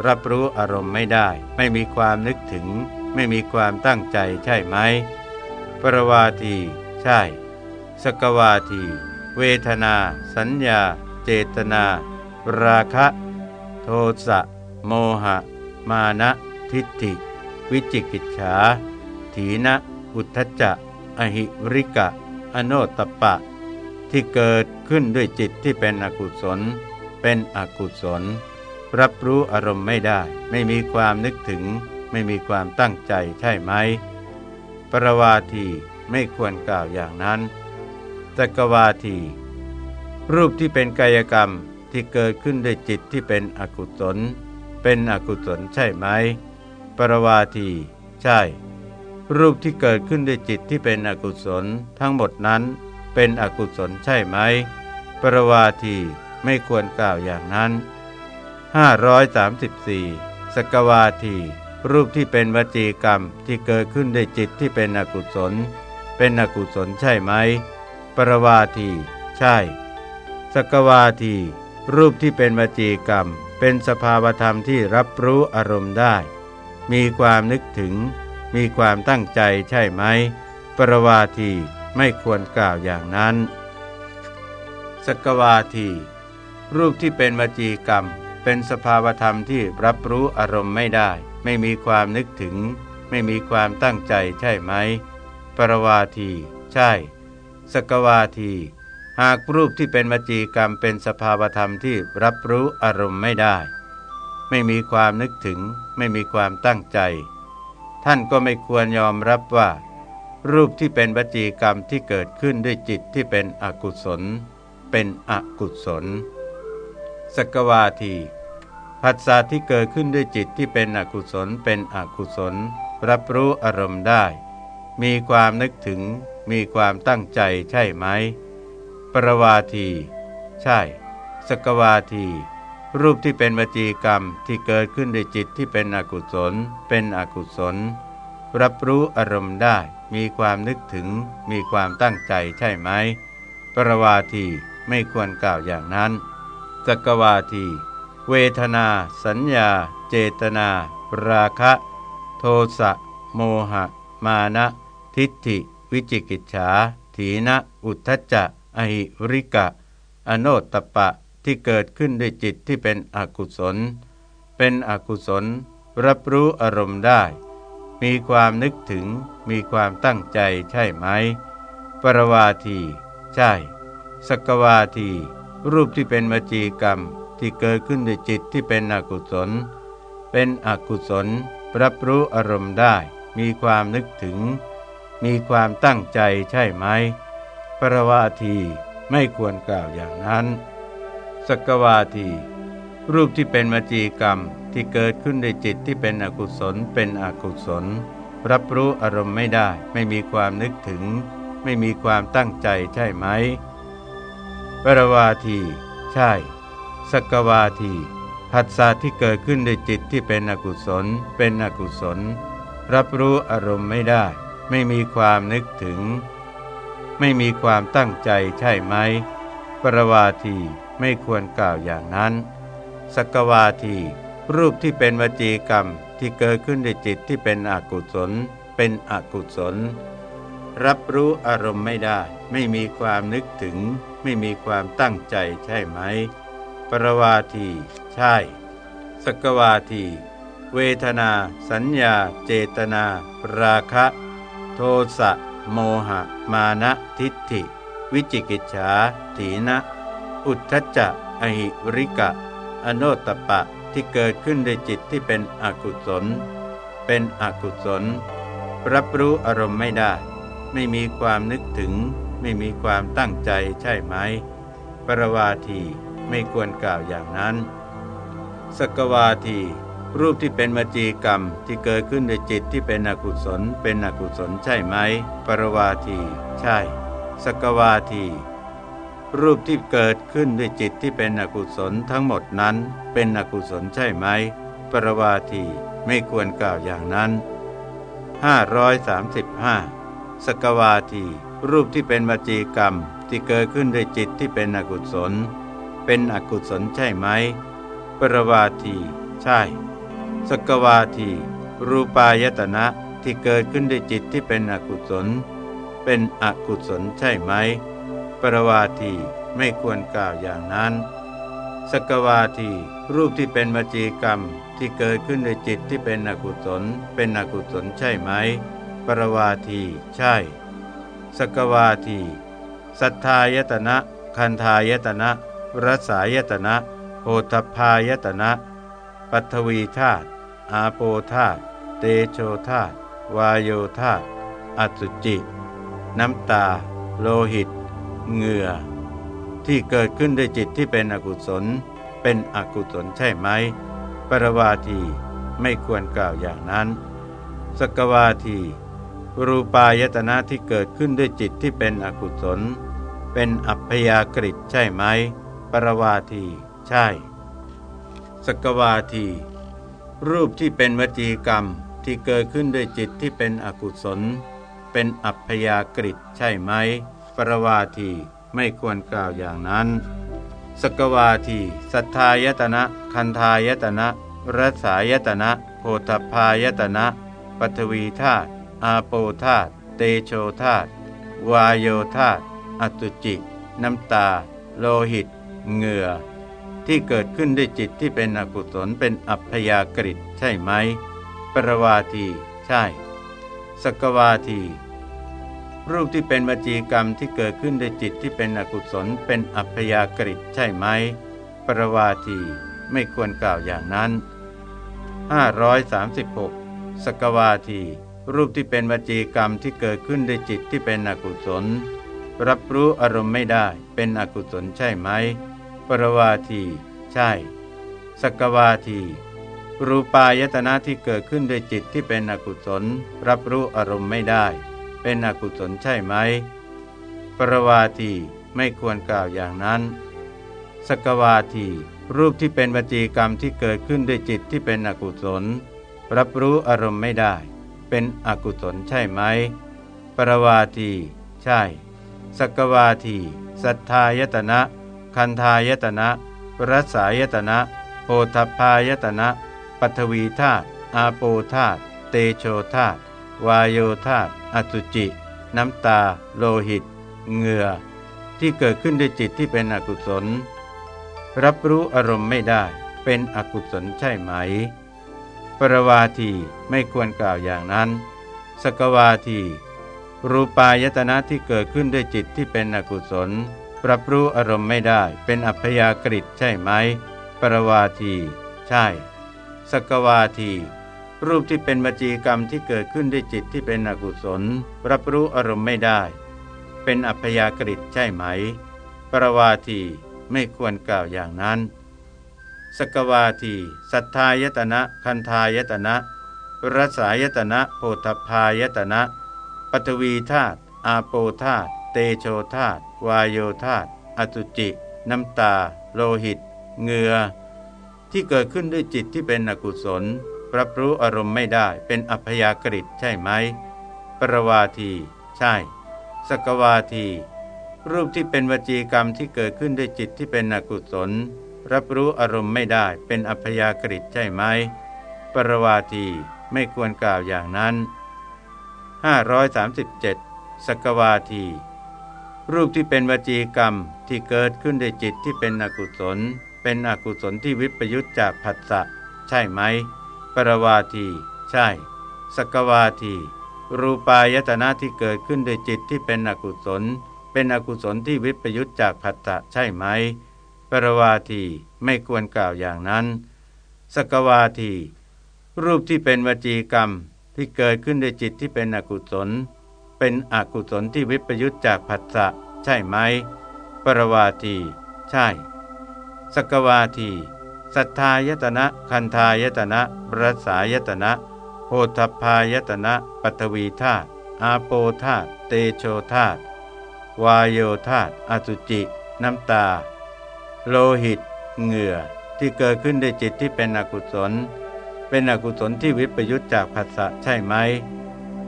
รับรู้อารมณ์ไม่ได้ ไม่มีความนึกถึง ไม่มีความตั้งใจใช่ไหม ปรวาที ใช่ สกวาที เวทนา สัญญา เจตนา ราคะ โทสะ โมหะ มานะ ทิฏฐิ วิจิกิจฉา ถีนะ อุทธจะ อหิริกะ อโนตปะ ที่เกิดขึ้นด้วยจิตที่เป็นอกุศล เป็นอกุศล รับรู้อารมณ์ไม่ได้ ไม่มีความนึกถึง ไม่มีความตั้งใจใช่ไหม ปรวาทีไม่ควรกล่าวอย่างนั้น ตกวาที รูปที่เป็นกายกรรมที่เกิดขึ้นด้วยจิตที่เป็นอกุศล เป็นอกุศลใช่ไหม ปรวาที ใช่ รูปที่เกิดขึ้นด้วยจิตที่เป็นอกุศล ทั้งหมดนั้นเป็นอกุศลใช่ไหม ปรวาทีไม่ควรกล่าวอย่างนั้น 534 สกวาที รูปที่เป็นวจีกรรมที่เกิดขึ้นด้วยจิตที่เป็นอกุศล เป็นอกุศลใช่ไหม ปรวาที ใช่ สกวาที รูปที่เป็นวจีกรรม เป็นสภาวธรรมที่รับรู้อารมณ์ได้ มีความนึกถึง มีความตั้งใจใช่ไหม ปรวาทีไม่ควรกล่าวอย่างนั้น สกวาที รูปที่เป็นวจีกรรม เป็นสภาวธรรมที่รับรู้อารมณ์ไม่ได้ ไม่มีความนึกถึง ไม่มีความตั้งใจใช่ไหม ปรวาที ใช่ สกวาที หากรูปที่เป็นวจีกรรมเป็นสภาวธรรมที่รับรู้อารมณ์ไม่ได้ ไม่มีความนึกถึง ไม่มีความตั้งใจ ท่านก็ไม่ควรยอมรับว่า รูปที่เป็นวจีกรรมที่เกิดขึ้นด้วยจิตที่เป็นอกุศล เป็นอกุศล สกวาที ผัสสะที่เกิดขึ้นด้วยจิตที่เป็นอกุศลเป็นอกุศล รับรู้อารมณ์ได้ มีความนึกถึง มีความตั้งใจใช่ไหม ปรวาที ใช่ สกวาที รูปที่เป็นวจีกรรมที่เกิดขึ้นด้วยจิตที่เป็นอกุศล เป็นอกุศล รับรู้อารมณ์ได้ มีความนึกถึง มีความตั้งใจใช่ไหม ปรวาทีไม่ควรกล่าวอย่างนั้น สกวาที เวทนา สัญญา เจตนา ราคะ โทสะโมหะ มานะ ทิฏฐิ วิจิกิจฉา ถีนะ อุทธจะอหิริกะ อโนตปะที่เกิดขึ้นด้วยจิตที่เป็นอกุศล เป็นอกุศล รับรู้อารมณ์ได้ มีความนึกถึง มีความตั้งใจใช่ไหม ปรวาที ใช่ สกวาที รูปที่เป็นมจีกรรม ที่เกิดขึ้นด้วยจิตที่เป็นอกุศล เป็นอกุศล รับรู้อารมณ์ได้ มีความนึกถึง มีความตั้งใจใช่ไหมปรวาทีไม่ควรกล่าวอย่างนั้น สกวาที รูปที่เป็นมจีกรรมที่เกิดขึ้นในจิตที่เป็นอกุศล เป็นอกุศล รับรู้อารมณ์ไม่ได้ ไม่มีความนึกถึง ไม่มีความตั้งใจใช่ไหมปรวาที ใช่ สกวาทีผัสสะที่เกิดขึ้นในจิตที่เป็นอกุศล เป็นอกุศล รับรู้อารมณ์ไม่ได้ ไม่มีความนึกถึง ไม่มีความตั้งใจใช่ไหม ปรวาทีไม่ควรกล่าวอย่างนั้นสกวาที รูปที่เป็นวจีกรรมที่เกิดขึ้นในจิตที่เป็นอกุศล เป็นอกุศล รับรู้อารมณ์ไม่ได้ ไม่มีความนึกถึง ไม่มีความตั้งใจใช่ไหม ปรวาที ใช่ สกวาที เวทนา สัญญา เจตนา ราคะ โทสะ โมหะ มานะทิฏฐิ วิจิกิจฉาถีนะ อุทธจะอหิริกะ อโนตปะที่เกิดขึ้นในจิตที่เป็นอกุศล เป็นอกุศล รับรู้อารมณ์ไม่ได้ ไม่มีความนึกถึง ไม่มีความตั้งใจใช่ไหม ปรวาที ไม่ควรกล่าวอย่างนั้น สกวาที รูปที่เป็นมจีกรรมที่เกิดขึ้นในจิตที่เป็นอกุศล เป็นอกุศลใช่ไหม ปรวาที ใช่ สกวาที รูปที่เกิดขึ้นด้วยจิตที่เป็นอกุศลทั้งหมดนั้น เป็นอกุศลใช่ไหม ปรวาทีไม่ควรกล่าวอย่างนั้น 535 สกวาที รูปที่เป็นวจีกรรมที่เกิดขึ้นด้วยจิตที่เป็นอกุศล เป็นอกุศลใช่ไหม ปรวาที ใช่ สกวาที รูปายตนะที่เกิดขึ้นด้วยจิตที่เป็นอกุศล เป็นอกุศลใช่ไหม ปรวาทีไม่ควรกล่าวอย่างนั้น สกวาทีรูปที่เป็นวจีกรรมที่เกิดขึ้นด้วยจิตที่เป็นอกุศล เป็นอกุศลใช่ไหม ปรวาทีใช่ สกวาที สัทธายตนะ คันธายตนะ รสายตนะโพธพายตนะ ปัทวีธาตุอาโปธาตุเตโชธาตุวายโยธาตุอสุจิ น้ำตา โลหิต เหงื่อ ที่เกิดขึ้นด้วยจิตที่เป็นอกุศล เป็นอกุศลใช่ไหม ปรวาทีไม่ควรกล่าวอย่างนั้น สกวาที รูปายตนะที่เกิดขึ้นด้วยจิตที่เป็นอกุศล เป็นอัพยากฤิใช่ไหม ปรวาที ใช่ สกวาที รูปที่เป็นวจีกรรมที่เกิดขึ้นด้วยจิตที่เป็นอกุศล เป็นอัพยากฤิใช่ไหม ปรวาทีไม่ควรกล่าวอย่างนั้น สกวาทีสัทธายตนะ คันธายตนะรสายตนะ โพธพายตนะปัทวีธาตุอาโปธาตุเตโชธาตุวายโยธาตุอตุจิ น้ำตา โลหิต เหงื่อ ที่เกิดขึ้นด้วยจิตที่เป็นอกุศลเป็นอัพยากฤิใช่ไหม ปรวาที ใช่ สกวาที รูปที่เป็นวจีกรรมที่เกิดขึ้นด้วยจิตที่เป็นอกุศลเป็นอัพยากฤิใช่ไหม ปรวาที ไม่ควรกล่าวอย่างนั้น 536 สกวาที รูปที่เป็นวจีกรรมที่เกิดขึ้นด้วยจิตที่เป็นอกุศลรับรู้อารมณ์ไม่ได้เป็นอกุศลใช่ไหม ปรวาที ใช่ สกวาที รูปายตนะที่เกิดขึ้นด้วยจิตที่เป็นอกุศล รับรู้อารมณ์ไม่ได้ เป็นอกุศลใช่ไหม ปรวาทีไม่ควรกล่าวอย่างนั้น สกวาที รูปที่เป็นวจีกรรมที่เกิดขึ้นด้วยจิตที่เป็นอกุศล รับรู้อารมณ์ไม่ได้ เป็นอกุศลใช่ไหม ปรวาที ใช่ สกวาที สัทธายตนะ คันธายตนะรัสายตนะโพธพายตนะ ปัทวีธาตุอาโปธาตุเตโชธาตุวายโยธาตุอสุจิ น้ำตา โลหิต เหงื่อ ที่เกิดขึ้นด้วยจิตที่เป็นอกุศล รับรู้อารมณ์ไม่ได้ เป็นอกุศลใช่ไหม ปรวาทีไม่ควรกล่าวอย่างนั้น สกวาที รูปายตนะที่เกิดขึ้นด้วยจิตที่เป็นอกุศล ปรับรู้อารมณ์ไม่ได้เป็นอัพยากฤิใช่ไหม ปรวาที ใช่ สกวาที รูปที่เป็นวจีกรรมที่เกิดขึ้นด้วยจิตที่เป็นอกุศล รับรู้อารมณ์ไม่ได้ เป็นอัพยากฤิใช่ไหม ปรวาทีไม่ควรกล่าวอย่างนั้น สกวาที สัทธายตนะ คันธายตนะรสายตนะ โพธพายตนะปัทวีธาตุอาโปธาตุเตโชธาตุ วายโยธาตอสุจิ น้ำตา โลหิตเหงื่อที่เกิดขึ้นด้วยจิตที่เป็นอกุศล รับรู้อารมณ์ไม่ได้เป็นอัพยากฤิใช่ไหม ปรวาที ใช่ สกวาที รูปที่เป็นวจีกรรมที่เกิดขึ้นด้วยจิตที่เป็นอกุศล รับรู้อารมณ์ไม่ได้เป็นอัพยากฤิใช่ไหม ปรวาทีไม่ควรกล่าวอย่างนั้น 537 สกวาที รูปที่เป็นวจีกรรมที่เกิดขึ้นในจิตที่เป็นอกุศล เป็นอกุศลที่วิปยุตจากผัสสะใช่ไหม ปรวาที ใช่ สกวาที รูปายตนะที่เกิดขึ้นในจิตที่เป็นอกุศล เป็นอกุศลที่วิปยุตจากผัสสะใช่ไหม ปรวาทีไม่ควรกล่าวอย่างนั้น สกวาที รูปที่เป็นวจีกรรมที่เกิดขึ้นในจิตที่เป็นอกุศล เป็นอกุศลที่วิปยุตจากผัสสะใช่ไหม ปรวาที ใช่ สกวาที สัทธายตนะ คันธายตนะปรสายตนะโพธพายตนะ ปัทวีธาตุ อาโปธาตุ เตโชธาตุ วายโยธาตุ อสุจิ น้ำตา โลหิต เหงื่อ ที่เกิดขึ้นในจิตที่เป็นอกุศล เป็นอกุศลที่วิปยุตจากผัสสะใช่ไหม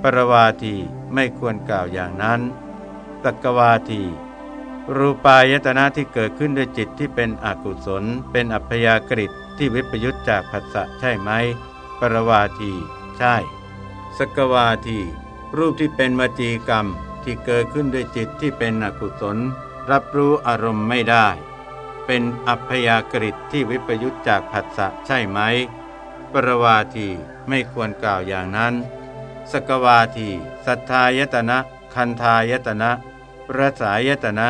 ปรวาทีไม่ควรกล่าวอย่างนั้นตกวาทีรูปายตนะที่เกิดขึ้นด้วยจิตที่เป็นอกุศล เป็นอัพยากฤิที่วิปยุตจากผัสสะใช่ไหม ปรวาที ใช่ สกวาที รูปที่เป็นวจีกรรมที่เกิดขึ้นด้วยจิตที่เป็นอกุศล รับรู้อารมณ์ไม่ได้ เป็นอัพยากฤิที่วิปยุตจากผัสสะใช่ไหม ปรวาทีไม่ควรกล่าวอย่างนั้น สกวาทีสัทธายตนะ คันธายตนะรสายตนะ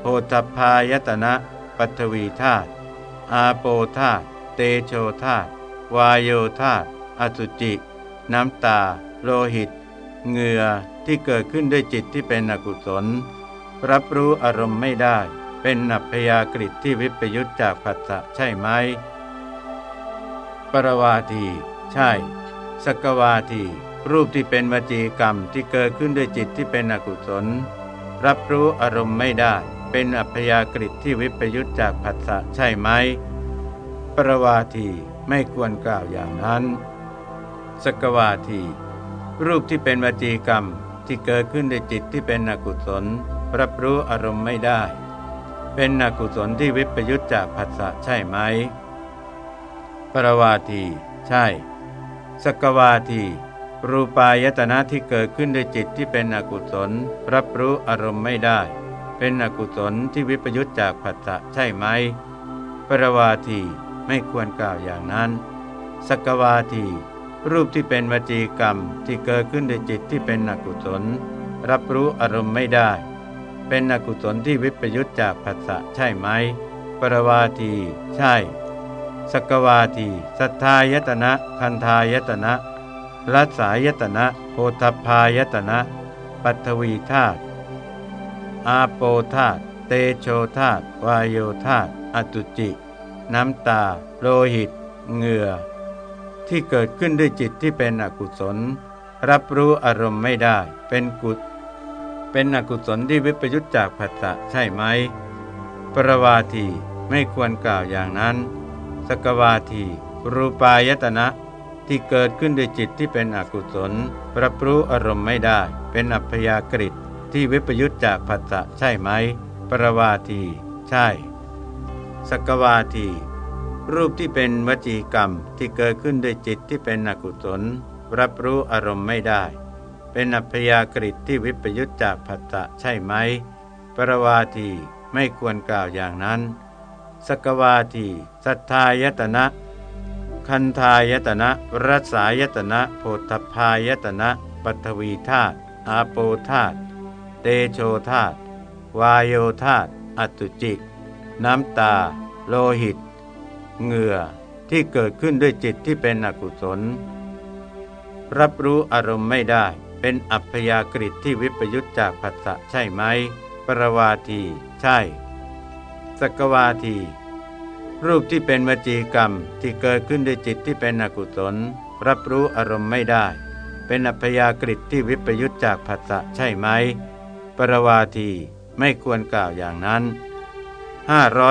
โพธพายตนะ ปัทวีธาตุอาโปธาตุเตโชธาตุวายโยธาตุอสุจิ น้ำตา โลหิต เหงื่อที่เกิดขึ้นด้วยจิตที่เป็นอกุศล รับรู้อารมณ์ไม่ได้ เป็นนัพยากฤิที่วิปยุตจากผัสสะใช่ไหม ปรวาที ใช่ สกวาที รูปที่เป็นวจีกรรมที่เกิดขึ้นด้วยจิตที่เป็นอกุศล รับรู้อารมณ์ไม่ได้ เป็นอัพยากฤิที่วิปยุตจากผัสสะใช่ไหม ปรวาทีไม่ควรกล่าวอย่างนั้น สกวาที รูปที่เป็นวจีกรรมที่เกิดขึ้นด้วยจิตที่เป็นอกุศล รับรู้อารมณ์ไม่ได้ เป็นอกุศลที่วิปยุตจากผัสสะใช่ไหม ปรวาที ใช่ สกวาที รูปายตนะที่เกิดขึ้นด้วยจิตที่เป็นอกุศล รับรู้อารมณ์ไม่ได้ เป็นอกุศลที่วิปยุตจากผัสสะใช่ไหมปรวาทีไม่ควรกล่าวอย่างนั้น สกวาที รูปที่เป็นวจีกรรมที่เกิดขึ้นด้วยจิตที่เป็นอกุศล รับรู้อารมณ์ไม่ได้ เป็นอกุศลที่วิปยุตจากผัสสะใช่ไหมปรวาที ใช่สกวาที สัทธายตนะ คันธายตนะ รัสายตนะโพธพายตนะ ปัทวีธาตุอาโปธาตุเตโชธาตุวายโยธาตุอตุจิ น้ำตา โลหิต เหงื่อ ที่เกิดขึ้นด้วยจิตที่เป็นอกุศล รับรู้อารมณ์ไม่ได้ เป็นกุศเป็นอกุศลที่วิปยุตจากผัสสะใช่ไหม ปรวาทีไม่ควรกล่าวอย่างนั้น สกวาที รูปายตนะ ที่เกิดขึ้นด้วยจิตที่เป็นอกุศล รับรู้อารมณ์ไม่ได้ เป็นอัพยากฤิที่วิปยุตจากผัสสะใช่ไหม ปรวาที ใช่ สกวาที รูปที่เป็นวจีกรรมที่เกิดขึ้นด้วยจิตที่เป็นอกุศล รับรู้อารมณ์ไม่ได้ เป็นอัพยากฤิที่วิปยุตจากผัสสะใช่ไหม ปรวาที ไม่ควรกล่าวอย่างนั้น สกวาที สัทธายตนะ คันธายตนะรัสายตนะโพธพายตนะปัทวีธาตุอาโปธาตุเตโชธาตุวายโยธาตุอตุจิน้ำตา โลหิต เหงื่อที่เกิดขึ้นด้วยจิตที่เป็นอกุศล รับรู้อารมณ์ไม่ได้ เป็นอัพยากฤิที่วิปยุตจากผัสสะใช่ไหม ปรวาที ใช่ สกวาที รูปที่เป็นวจีกรรมที่เกิดขึ้นด้วยจิตที่เป็นอกุศล รับรู้อารมณ์ไม่ได้ เป็นอัพยากฤิที่วิปยุตจากผัสสะใช่ไหม ปรวาทีไม่ควรกล่าวอย่างนั้น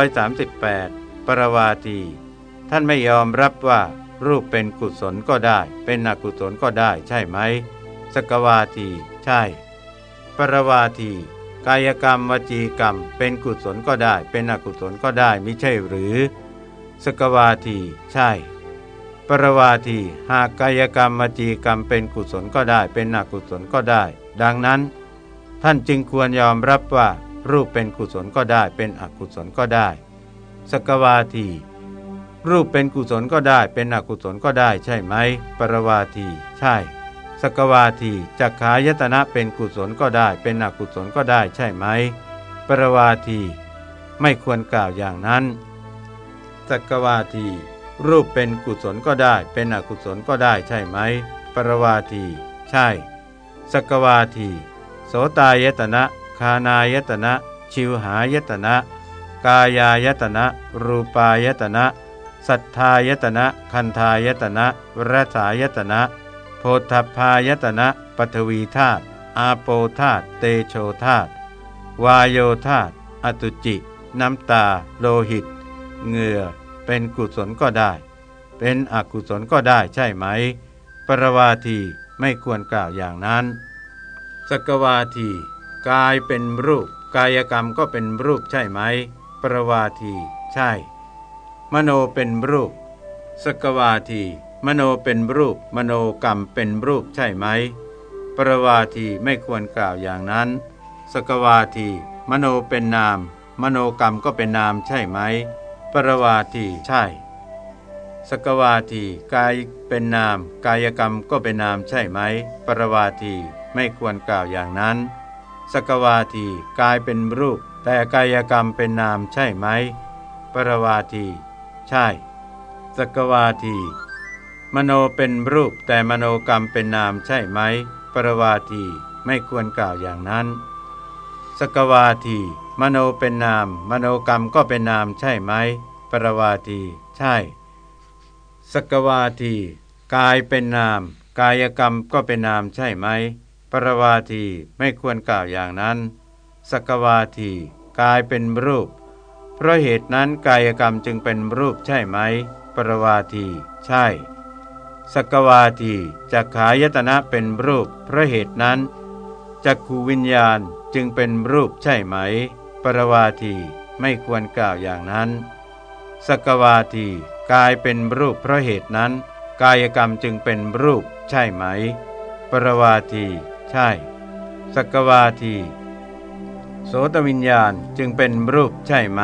538 ปรวาที ท่านไม่ยอมรับว่ารูปเป็นกุศลก็ได้ เป็นอกุศลก็ได้ใช่ไหม สกวาทีใช่ ปรวาที กายกรรมวจีกรรม เป็นกุศลก็ได้ เป็นอกุศลก็ได้ม่ใช่หรือ สกวาทีใช่ ปรวาทีหากกายกรรมมจีกรรมเป็นกุศลก็ได้ เป็นอกุศลก็ได้ ดังนั้น ท่านจึงควรยอมรับว่า รูปเป็นกุศลก็ได้ เป็นอกุศลก็ได้สกวาทีรูปเป็นกุศลก็ได้ เป็นอกุศลก็ได้ใช่ไหม ปรวาที ใช่ สกวาทีจักขายตนะเป็นกุศลก็ได้ เป็นอกุศลก็ได้ใช่ไหม ปรวาที ไม่ควรกล่าวอย่างนั้น สกวาที รูปเป็นกุศลก็ได้ เป็นอกุศลก็ได้ใช่ไหม ปรวาที ใช่ สกวาที โสตายตนะ คานายตนะ ชิวหายตนะ กายายตนะ รูปายตนะ สัทธายตนะ คันธายตนะรสายตนะ โพธพายตนะปฐวีธาตุ อาโปธาตุ เตโชธาตุ วายโยธาตุ อตุจิ น้ำตา โลหิต เหงื่อ เป็นกุศลก็ได้ เป็นอกุศลก็ได้ใช่ไหม ปรวาทีไม่ควรกล่าวอย่างนั้น สกวาที กายเป็นรูป กายกรรมก็เป็นรูปใช่ไหม ปรวาทีใช่ มโนเป็นรูป สกวาที มโนเป็นรูป มโนกรรมเป็นรูปใช่ไหม ปรวาทีไม่ควรกล่าวอย่างนั้น สกวาที มโนเป็นนาม มโนกรรมก็เป็นนามใช่ไหม ปรวาทีใช่ สกวาทีกายเป็นนาม กายกรรมก็เป็นนามใช่ไหม ปรวาทีไม่ควรกล่าวอย่างนั้น สกวาทีกายเป็นรูป แต่กายกรรมเป็นนามใช่ไหม ปรวาทีใช่ สกวาที มโนเป็นรูปแต่มโนกรรมเป็นนามใช่ไหม ปรวาทีไม่ควรกล่าวอย่างนั้น สกวาที มโนเป็นนาม มโนกรรมก็เป็นนามใช่ไหม ปรวาที ใช่ สกวาที กายเป็นนาม กายกรรมก็เป็นนามใช่ไหม ปรวาทีไม่ควรกล่าวอย่างนั้น สกวาที กายเป็นรูป เพราะเหตุนั้นกายกรรมจึงเป็นรูปใช่ไหม ปรวาที ใช่ สกวาทีจักขายตนะเป็นรูป เพราะเหตุนั้นจักขูวิญญาณจึงเป็นรูปใช่ไหม ปรวาทีไม่ควรกล่าวอย่างนั้น สกวาทีกายเป็นรูปเพราะเหตุนั้น กายกรรมจึงเป็นรูปใช่ไหม ปรวาทีใช่ สกวาที โสตวิญญาณจึงเป็นรูปใช่ไหม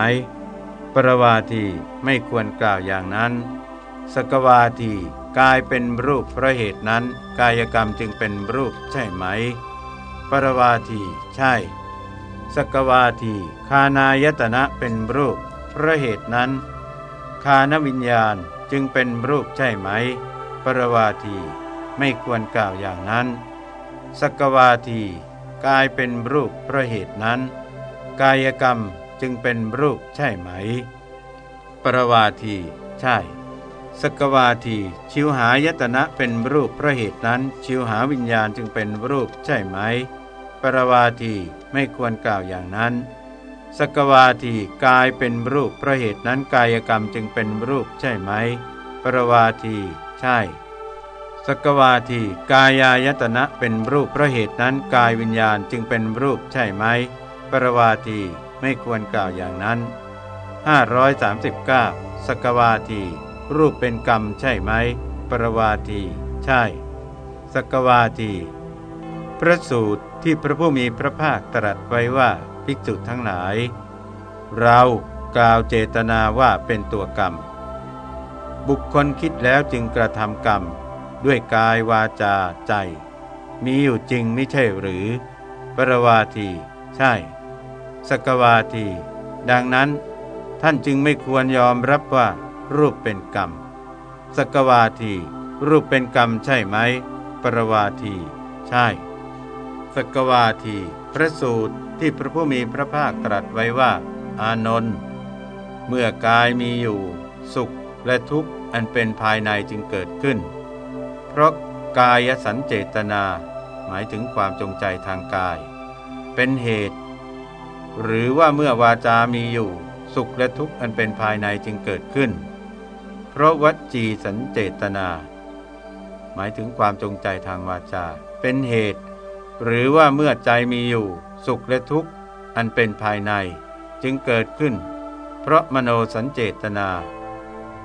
ปรวาทีไม่ควรกล่าวอย่างนั้น สกวาทีกายเป็นรูปเพราะเหตุนั้น กายกรรมจึงเป็นรูปใช่ไหม ปรวาทีใช่ สกวาทีคานายตนะเป็นรูปเพราะเหตุนั้น คานวิญญาณจึงเป็นรูปใช่ไหม ปรวาทีไม่ควรกล่าวอย่างนั้น สกวาทีกายเป็นรูปเพราะเหตุนั้น กายกรรมจึงเป็นรูปใช่ไหม ปรวาทีใช่ สกวาทีชิวหายตนะเป็นรูปเพราะเหตุนั้น ชิวหาวิญญาณจึงเป็นรูปใช่ไหม ปรวาทีไม่ควรกล่าวอย่างนั้น สกวาทีกายเป็นรูปเพราะเหตุนั้นกายกรรมจึงเป็นรูปใช่ไหม ปรวาทีใช่ สกวาทีกายายตนะเป็นรูปเพราะเหตุนั้นกายวิญญาณจึงเป็นรูปใช่ไหม ปรวาทีไม่ควรกล่าวอย่างนั้น 539 สกวาที รูปเป็นกรรมใช่ไหม ปรวาที ใช่ สกวาที พระสูตร ที่พระผู้มีพระภาคตรัสไว้ว่าภิกษุทั้งหลาย เรากล่าวเจตนาว่าเป็นตัวกรรม บุคคลคิดแล้วจึงกระทำกรรม ด้วยกายวาจาใจ มีอยู่จริงไม่ใช่หรือ ปรวาที ใช่ สกวาที ดังนั้นท่านจึงไม่ควรยอมรับว่ารูปเป็นกรรม สกวาที รูปเป็นกรรมใช่ไหม ปรวาที ใช่ สกวาที พระสูตรที่พระผู้มีพระภาคตรัสไว้ว่า อานนท์เมื่อกายมีอยู่ สุขและทุกข์อันเป็นภายในจึงเกิดขึ้น เพราะกายสันเจตนา หมายถึงความจงใจทางกาย เป็นเหตุ หรือว่าเมื่อวาจามีอยู่ สุขและทุกข์อันเป็นภายในจึงเกิดขึ้น เพราะวัจีสันเจตนา หมายถึงความจงใจทางวาจา เป็นเหตุ หรือว่าเมื่อใจมีอยู่สุขและทุกข์ อันเป็นภายในจึงเกิดขึ้น เพราะมโนสันเจตนา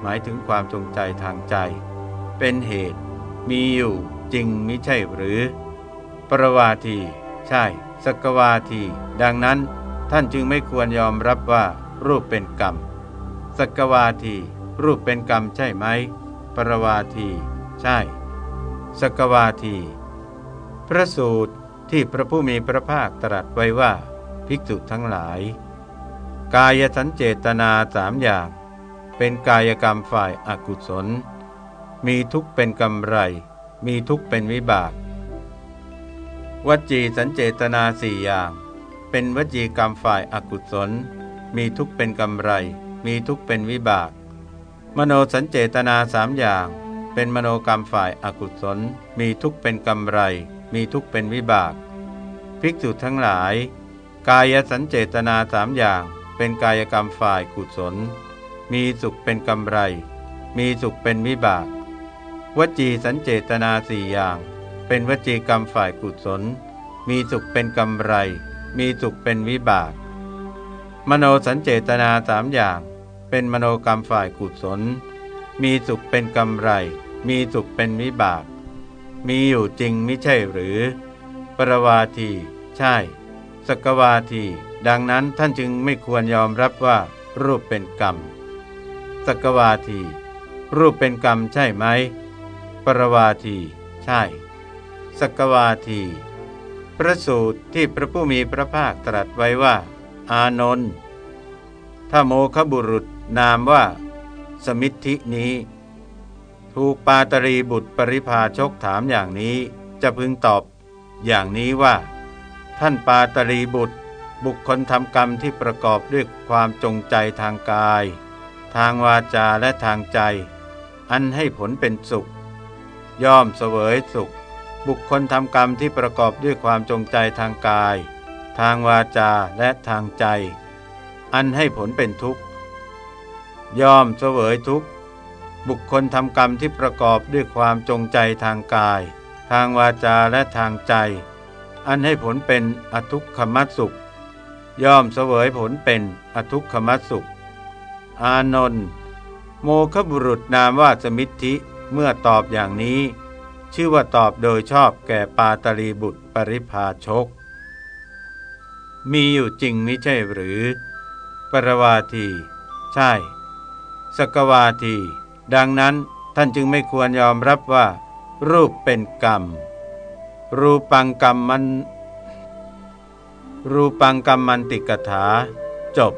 หมายถึงความจงใจทางใจ เป็นเหตุ มีอยู่จริงมิใช่หรือ ปรวาที ใช่ สกวาที ดังนั้นท่านจึงไม่ควรยอมรับว่า รูปเป็นกรรม สกวาที รูปเป็นกรรมใช่ไหม ปรวาที ใช่ สกวาที พระสูตร ที่พระผู้มีพระภาคตรัสไว้ว่าภิกษุทั้งหลาย กายสัญเจตนาสามอย่าง เป็นกายกรรมฝ่ายอากุศล มีทุกเป็นกำไร มีทุกเป็นวิบากวจีสัญเจตนาสี่อย่าง เป็นวจีกรรมฝ่ายอากุศล มีทุกเป็นกำไร มีทุกเป็นวิบาก มโนสัญเจตนาสามอย่าง เป็นมโนกรรมฝ่ายอากุศล มีทุกเป็นกำไร มีทุกเป็นวิบาก ภิกษุทั้งหลาย กายสัญเจตนาสามอย่าง เป็นกายกรรมฝ่ายกุศล มีสุขเป็นกำไร มีสุขเป็นวิบาก วจีสัญเจตนาสี่อย่าง เป็นวจีกรรมฝ่ายกุศล มีสุขเป็นกำไร มีสุขเป็นวิบาก มโนสัญเจตนาสามอย่าง เป็นมโนกรรมฝ่ายกุศล มีสุขเป็นกำไร มีสุขเป็นวิบาก มีอยู่จริงไม่ใช่หรือ ปรวาที ใช่ สกวาที ดังนั้นท่านจึงไม่ควรยอมรับว่า รูปเป็นกรรม สกวาที รูปเป็นกรรมใช่ไหม ปรวาที ใช่ สกวาที พระสูตรที่พระผู้มีพระภาคตรัสไว้ว่า อานนท์ถ้าโมคบุรุษนามว่า สมิทธินี้ ถูกปาตรีบุตรปริพาชกถามอย่างนี้จะพึงตอบ อย่างนี้ว่า ท่านปาตรีบุตร บุคคลทำกรรมที่ประกอบด้วยความจงใจทางกาย ทางวาจาและทางใจ อันให้ผลเป็นสุข ย่อมเสวยสุข บุคคลทำกรรมที่ประกอบด้วยความจงใจทางกาย ทางวาจาและทางใจ อันให้ผลเป็นทุกข์ ย่อมเสวยทุกข์ บุคคลทำกรรมที่ประกอบด้วยความจงใจทางกาย ทางวาจาและทางใจ อันให้ผลเป็นอทุกขมัสสุข ย่อมเสวยผลเป็นอทุกขมัสสุข อานนท์โมคบุรุษนามว่าสมิทธิเมื่อตอบอย่างนี้ ชื่อว่าตอบโดยชอบแก่ปาตรีบุตรปริพาชก มีอยู่จริงไม่ใช่หรือ ปรวาที ใช่ สกวาที ดังนั้นท่านจึงไม่ควรยอมรับว่า รูปเป็นกรรม รูปังกรรมมัน รูปังกรรมมันติกถา จบ